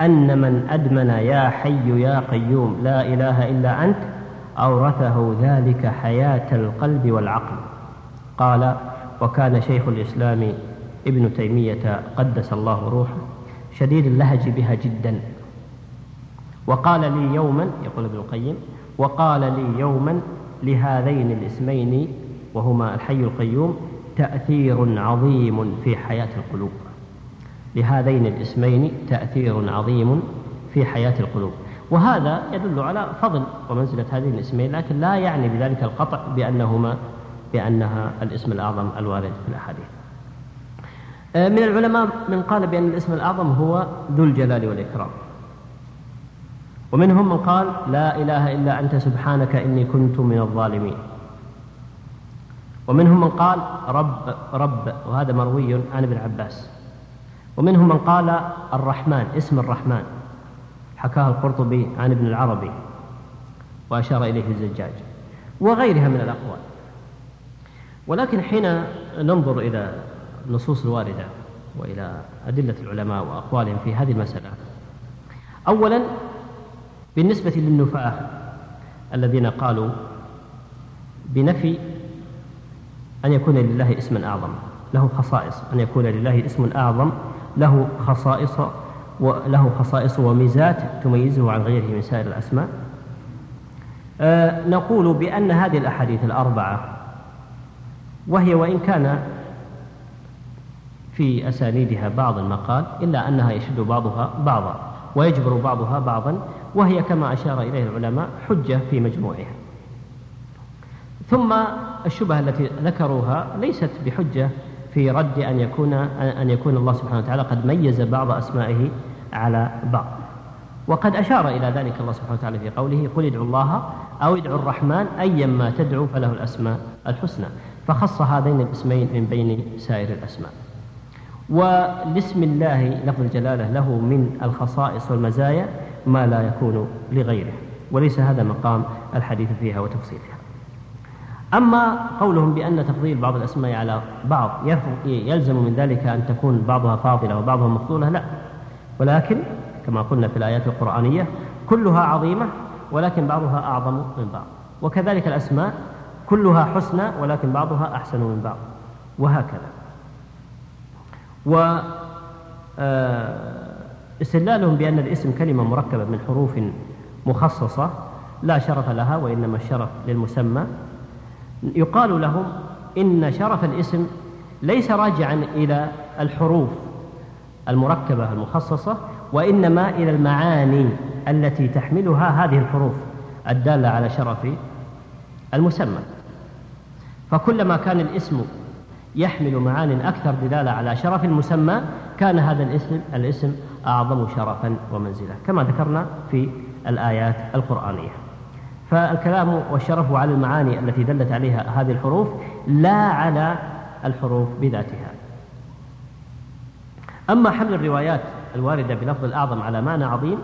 أن من أدمن يا حي يا قيوم لا إله إلا أنت أورثه ذلك حياة القلب والعقل. قال وكان شيخ الإسلام ابن تيمية قدس الله روحه شديد اللهج بها جدا. وقال لي يوما يقول ابن القيم وقال لي يوما لهذين الاسمين وهما الحي القيوم تأثير عظيم في حياة القلوب. لهذين الاسمين تأثير عظيم في حياة القلوب. وهذا يدل على فضل ومنزلة هذين الاسمين لكن لا يعني بذلك القطع بأنهما بأنها الاسم الأعظم الوارد في الأحاديث. من العلماء من قال بأن الاسم الأعظم هو ذو الجلال والإكرام. ومنهم من قال لا إله إلا أنت سبحانك إني كنت من الظالمين. ومنهم من قال رب رب. وهذا مروي عن ابن عباس. ومنهم من قال الرحمن اسم الرحمن. حكاه القرطبي عن ابن العربي وأشار إليه الزجاج وغيرها من الأقوال. ولكن حين ننظر إلى النصوص الواردة وإلى أدلة العلماء وأقوالهم في هذه المسألة. أولا بالنسبة للنفاة الذين قالوا بنفي أن يكون لله اسما أعظم له خصائص أن يكون لله اسم أعظم له خصائص وله خصائص وميزات تميزه عن غيره من سائر الأسماء. أه نقول بأن هذه الأحاديث الأربعة وهي وإن كان في أسانيدها بعض المقال إلا أنها يشد بعضها بعضا ويجبر بعضها بعضا وهي كما أشار إليه العلماء حجة في مجموعها. ثم الشبهة التي ذكروها ليست بحجة في رد أن يكون أن يكون الله سبحانه وتعالى قد ميز بعض أسمائه على بعض. وقد أشار إلى ذلك الله سبحانه وتعالى في قوله قل ادعوا الله أو ادعوا الرحمن أيا ما تدعو فله الأسماء الحسنى. فخص هذين الاسمين من بين سائر الأسماء. ولاسم الله لفظ الجلالة له من الخصائص والمزايا ما لا يكون لغيره وليس هذا مقام الحديث فيها وتفصيلها أما قولهم بأن تفضيل بعض الأسماء على بعض يلزم من ذلك أن تكون بعضها فاضلة وبعضها مفضولة لا. ولكن كما قلنا في الآيات القرآنية كلها عظيمة ولكن بعضها أعظم من بعض. وكذلك الأسماء كلها حسنى ولكن بعضها أحسن من بعض. وهكذا. و آه، استدلالهم بأن الاسم كلمة مركبة من حروف مخصصة لا شرف لها وإنما الشرف للمسمى. يقال لهم إن شرف الاسم ليس راجعا إلى الحروف المركبة المخصصة وإنما إلى المعاني التي تحملها هذه الحروف الدالة على شرف المسمى. فكلما كان الاسم يحمل معان أكثر دلالة على شرف المسمى كان هذا الاسم الاسم أعظم شرفا ومنزلة كما ذكرنا في الآيات القرآنية. فالكلام والشرف على المعاني التي دلت عليها هذه الحروف لا على الحروف بذاتها. أما حمل الروايات الواردة بلفظ الأعظم على معنى عظيم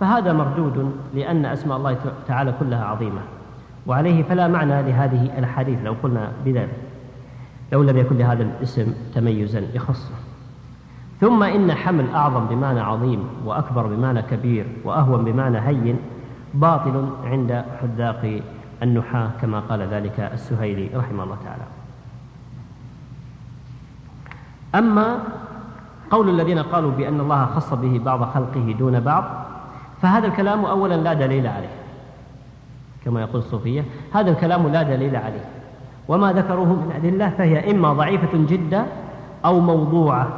فهذا مردود لأن أسماء الله تعالى كلها عظيمة. وعليه فلا معنى لهذه الأحاديث لو قلنا بذلك. لو لم يكن لهذا الاسم تميزا يخصه. ثم إن حمل أعظم بمعنى عظيم وأكبر بمعنى كبير وأهون بمعنى هين باطل عند حذاق النحاة كما قال ذلك السهيلي رحمه الله تعالى. أما قول الذين قالوا بأن الله خص به بعض خلقه دون بعض فهذا الكلام أولا لا دليل عليه. كما يقول الصوفية هذا الكلام لا دليل عليه. وما ذكروه من أدلة فهي إما ضعيفة جدا أو موضوعة.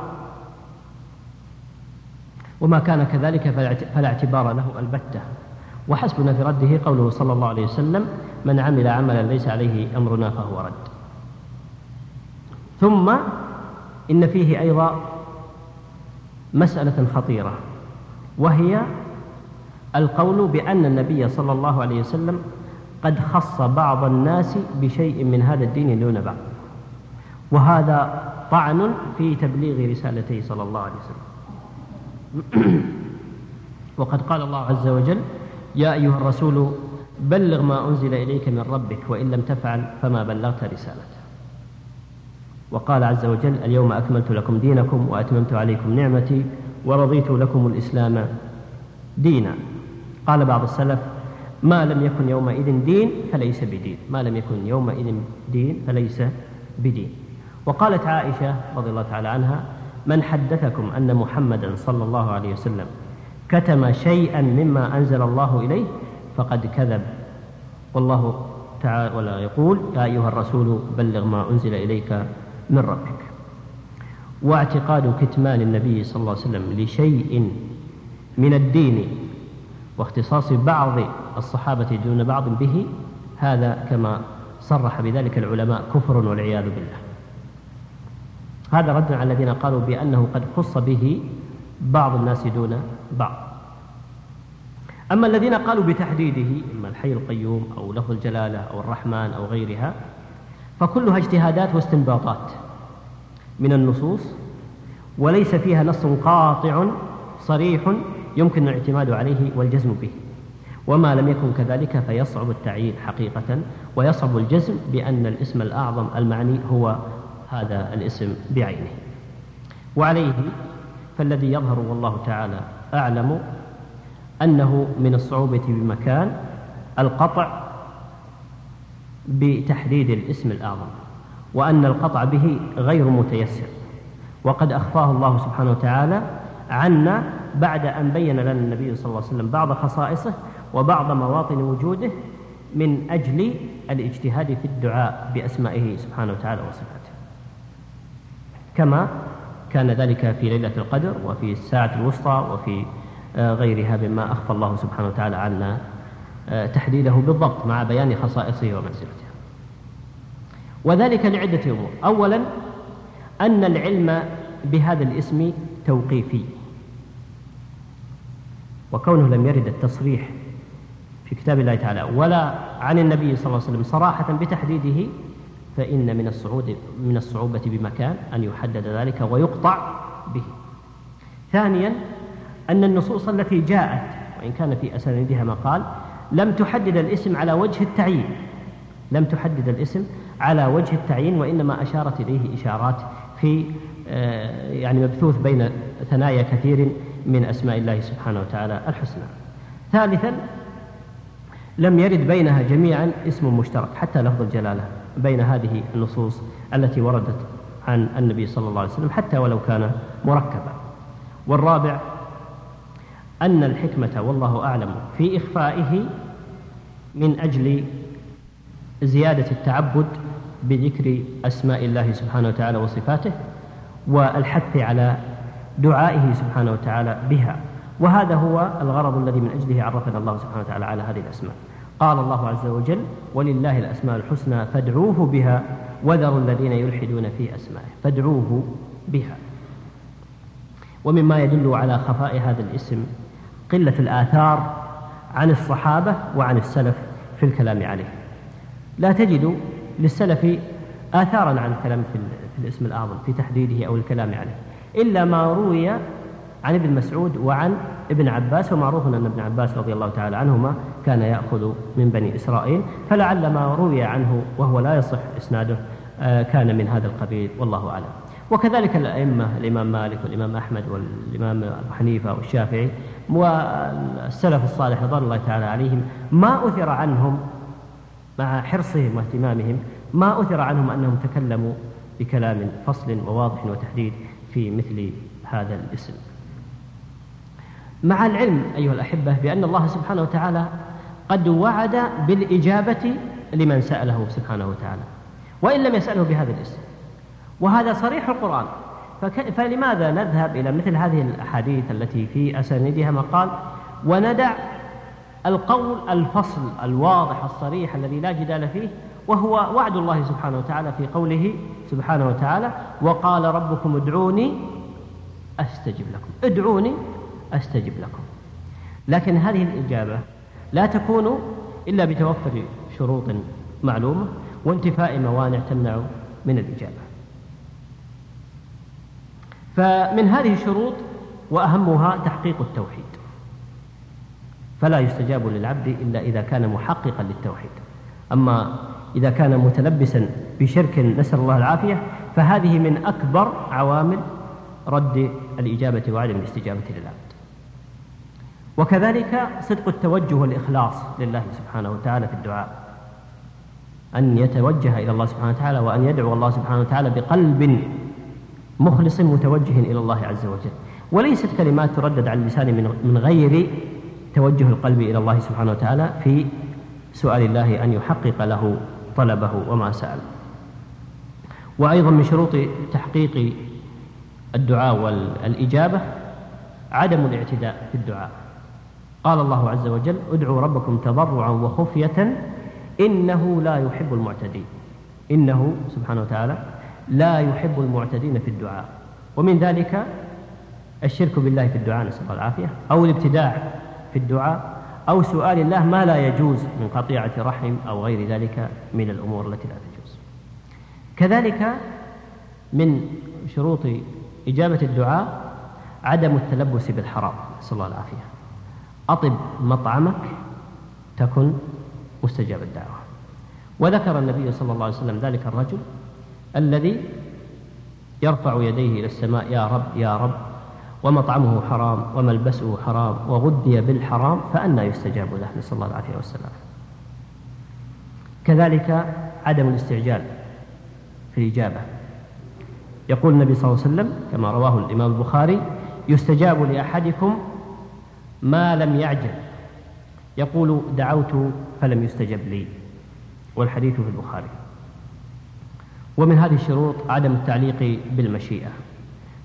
وما كان كذلك فلا اعتبار له البتة. وحسبنا في رده قوله صلى الله عليه وسلم من عمل عملا ليس عليه أمرنا فهو رد. ثم إن فيه أيضا مسألة خطيرة وهي القول بأن النبي صلى الله عليه وسلم قد خص بعض الناس بشيء من هذا الدين دون بعض. وهذا طعن في تبليغ رسالته صلى الله عليه وسلم. وقد قال الله عز وجل يا أيها الرسول بلغ ما أنزل إليك من ربك وإن لم تفعل فما بلغت رسالته. وقال عز وجل اليوم أكملت لكم دينكم وأتممت عليكم نعمتي ورضيت لكم الإسلام دينا. قال بعض السلف ما لم يكن يومئذ دين فليس بدين. ما لم يكن يومئذ دين فليس بدين. وقالت عائشة رضي الله تعالى عنها من حدثكم أن محمدا صلى الله عليه وسلم كتم شيئا مما أنزل الله إليه فقد كذب. والله تعالى ولا يقول يا أيها الرسول بلغ ما أنزل إليك من ربك. واعتقاد كتمان النبي صلى الله عليه وسلم لشيء من الدين واختصاص بعض الصحابة دون بعض به هذا كما صرح بذلك العلماء كفر والعياذ بالله. هذا رد على الذين قالوا بأنه قد خص به بعض الناس دون بعض. أما الذين قالوا بتحديده إما الحي القيوم أو لفظ الجلالة أو الرحمن أو غيرها فكلها اجتهادات واستنباطات من النصوص وليس فيها نص قاطع صريح يمكن الاعتماد عليه والجزم به. وما لم يكن كذلك فيصعب التعيين حقيقة ويصعب الجزم بأن الاسم الأعظم المعني هو هذا الاسم بعينه. وعليه فالذي يظهر والله تعالى أعلم أنه من الصعوبة بمكان القطع بتحديد الاسم الأعظم وأن القطع به غير متيسر. وقد أخفاه الله سبحانه وتعالى عنا بعد أن بين لنا النبي صلى الله عليه وسلم بعض خصائصه وبعض مواطن وجوده من أجل الاجتهاد في الدعاء بأسمائه سبحانه وتعالى وصفاته. كما كان ذلك في ليلة القدر وفي الساعة الوسطى وفي آه، غيرها مما أخفى الله سبحانه وتعالى عنا آه، تحديده بالضبط مع بيان خصائصه ومنزلته. وذلك لعدة أمور. أولا أن العلم بهذا الاسم توقيفي. وكونه لم يرد التصريح في كتاب الله تعالى. ولا عن النبي صلى الله عليه وسلم. صراحة بتحديده فإن من الصعود من الصعوبة بمكان أن يحدد ذلك ويقطع به. ثانيا أن النصوص التي جاءت وإن كان في أسانيدها مقال لم تحدد الاسم على وجه التعيين. لم تحدد الاسم على وجه التعيين وإنما أشارت إليه إشارات في آه، يعني مبثوث بين ثنايا كثير من أسماء الله سبحانه وتعالى الحسنى. ثالثا لم يرد بينها جميعا اسم مشترك حتى لفظ الجلالة بين هذه النصوص التي وردت عن النبي صلى الله عليه وسلم حتى ولو كان مركبا. والرابع أن الحكمة والله أعلم في إخفائه من أجل زيادة التعبد بذكر أسماء الله سبحانه وتعالى وصفاته والحث على دعائه سبحانه وتعالى بها. وهذا هو الغرض الذي من أجله عرفنا الله سبحانه وتعالى على هذه الأسماء. قال الله عز وجل ولله الأسماء الحسنى فادعوه بها وذروا الذين يلحدون في أسمائه. فادعوه بها. ومما يدل على خفاء هذا الاسم قلة الآثار عن الصحابة وعن السلف في الكلام عليه. لا تجد للسلف آثارا عن الكلام في الاسم الأعظم في تحديده أو الكلام عليه إلا ما روي عن ابن مسعود وعن ابن عباس ومعروف أن ابن عباس رضي الله تعالى عنهما كان يأخذ من بني إسرائيل فلعل ما روي عنه وهو لا يصح إسناده آه، كان من هذا القبيل والله أعلم. وكذلك الأئمة الإمام مالك والإمام أحمد والإمام أبو حنيفة والشافعي والسلف الصالح رضوان الله تعالى عليهم ما أثر عنهم مع حرصهم واهتمامهم ما أثر عنهم أنهم تكلموا بكلام فصل وواضح وتحديد في مثل هذا الاسم. مع العلم أيها الأحبة بأن الله سبحانه وتعالى قد وعد بالإجابة لمن سأله سبحانه وتعالى وإن لم يسأله بهذا الاسم. وهذا صريح القرآن. فلماذا نذهب إلى مثل هذه الأحاديث التي في أسانيدها مقال وندع القول الفصل الواضح الصريح الذي لا جدال فيه وهو وعد الله سبحانه وتعالى في قوله سبحانه وتعالى وقال ربكم ادعوني أستجب لكم. ادعوني أستجب لكم. لكن هذه الإجابة لا تكون إلا بتوفر شروط معلومة وانتفاء موانع تمنع من الإجابة. فمن هذه الشروط وأهمها تحقيق التوحيد. فلا يستجاب للعبد إلا إذا كان محققا للتوحيد. أما إذا كان متلبسا بشرك نسأل الله العافية فهذه من أكبر عوامل رد الإجابة وعدم الاستجابة للعبد. وكذلك صدق التوجه والإخلاص لله سبحانه وتعالى في الدعاء. أن يتوجه إلى الله سبحانه وتعالى وأن يدعو الله سبحانه وتعالى بقلب مخلص متوجه إلى الله عز وجل. وليست كلمات تردد على اللسان من غير توجه القلب إلى الله سبحانه وتعالى في سؤال الله أن يحقق له طلبه وما سأل. وأيضا من شروط تحقيق الدعاء والإجابة عدم الاعتداء في الدعاء. قال الله عز وجل ادعوا ربكم تضرعا وخفية إنه لا يحب المعتدين. إنه سبحانه وتعالى لا يحب المعتدين في الدعاء. ومن ذلك الشرك بالله في الدعاء نسأل الله العافية أو الابتداع في الدعاء أو سؤال الله ما لا يجوز من قطيعة رحم أو غير ذلك من الأمور التي لا تجوز. كذلك من شروط إجابة الدعاء عدم التلبس بالحرام. نسأل الله العافية. أطب مطعمك تكن مستجاب الدعوة. وذكر النبي صلى الله عليه وسلم ذلك الرجل الذي يرفع يديه إلى السماء يا رب يا رب ومطعمه حرام وملبسه حرام وغذي بالحرام فأنى يستجاب له. نسأل الله العافية والسلام. كذلك عدم الاستعجال في الإجابة. يقول النبي صلى الله عليه وسلم كما رواه الإمام البخاري يستجاب لأحدكم ما لم يعجل. يقول دعوت فلم يستجب لي. والحديث في البخاري. ومن هذه الشروط عدم التعليق بالمشيئة.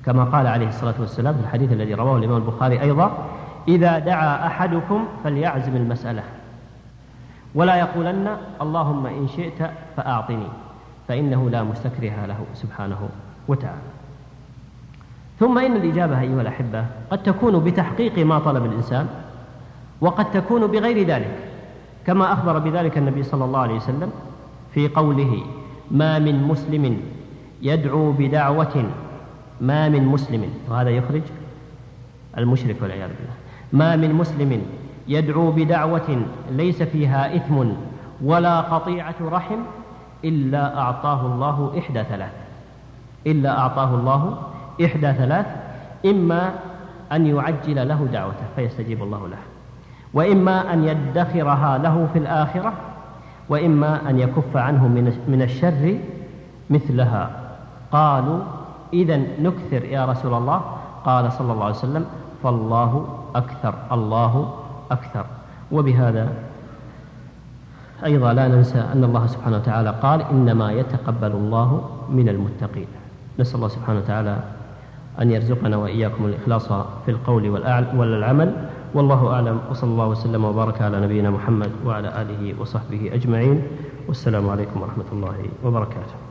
كما قال عليه الصلاة والسلام في الحديث الذي رواه الإمام البخاري أيضا إذا دعا أحدكم فليعزم المسألة. ولا يقولن اللهم إن شئت فأعطني. فإنه لا مستكره له سبحانه وتعالى. ثم إن الإجابة أيها الأحبة قد تكون بتحقيق ما طلب الإنسان وقد تكون بغير ذلك كما أخبر بذلك النبي صلى الله عليه وسلم في قوله ما من مسلم يدعو بدعوة ما من مسلم وهذا يخرج المشرك والعياذ بالله ما من مسلم يدعو بدعوة ليس فيها إثم ولا قطيعة رحم إلا أعطاه الله إحدى ثلاث إلا أعطاه الله إحدى ثلاث إما أن يعجل له دعوته فيستجيب الله له. وإما أن يدخرها له في الآخرة وإما أن يكف عنه من الشر مثلها. قالوا إذا نكثر يا رسول الله. قال صلى الله عليه وسلم فالله أكثر الله أكثر. وبهذا أيضا لا ننسى أن الله سبحانه وتعالى قال إنما يتقبل الله من المتقين. نسأل الله سبحانه وتعالى أن يرزقنا وإياكم الإخلاص في القول والعمل. والله أعلم. وصلى الله وسلم وبارك على نبينا محمد وعلى آله وصحبه أجمعين. والسلام عليكم ورحمة الله وبركاته.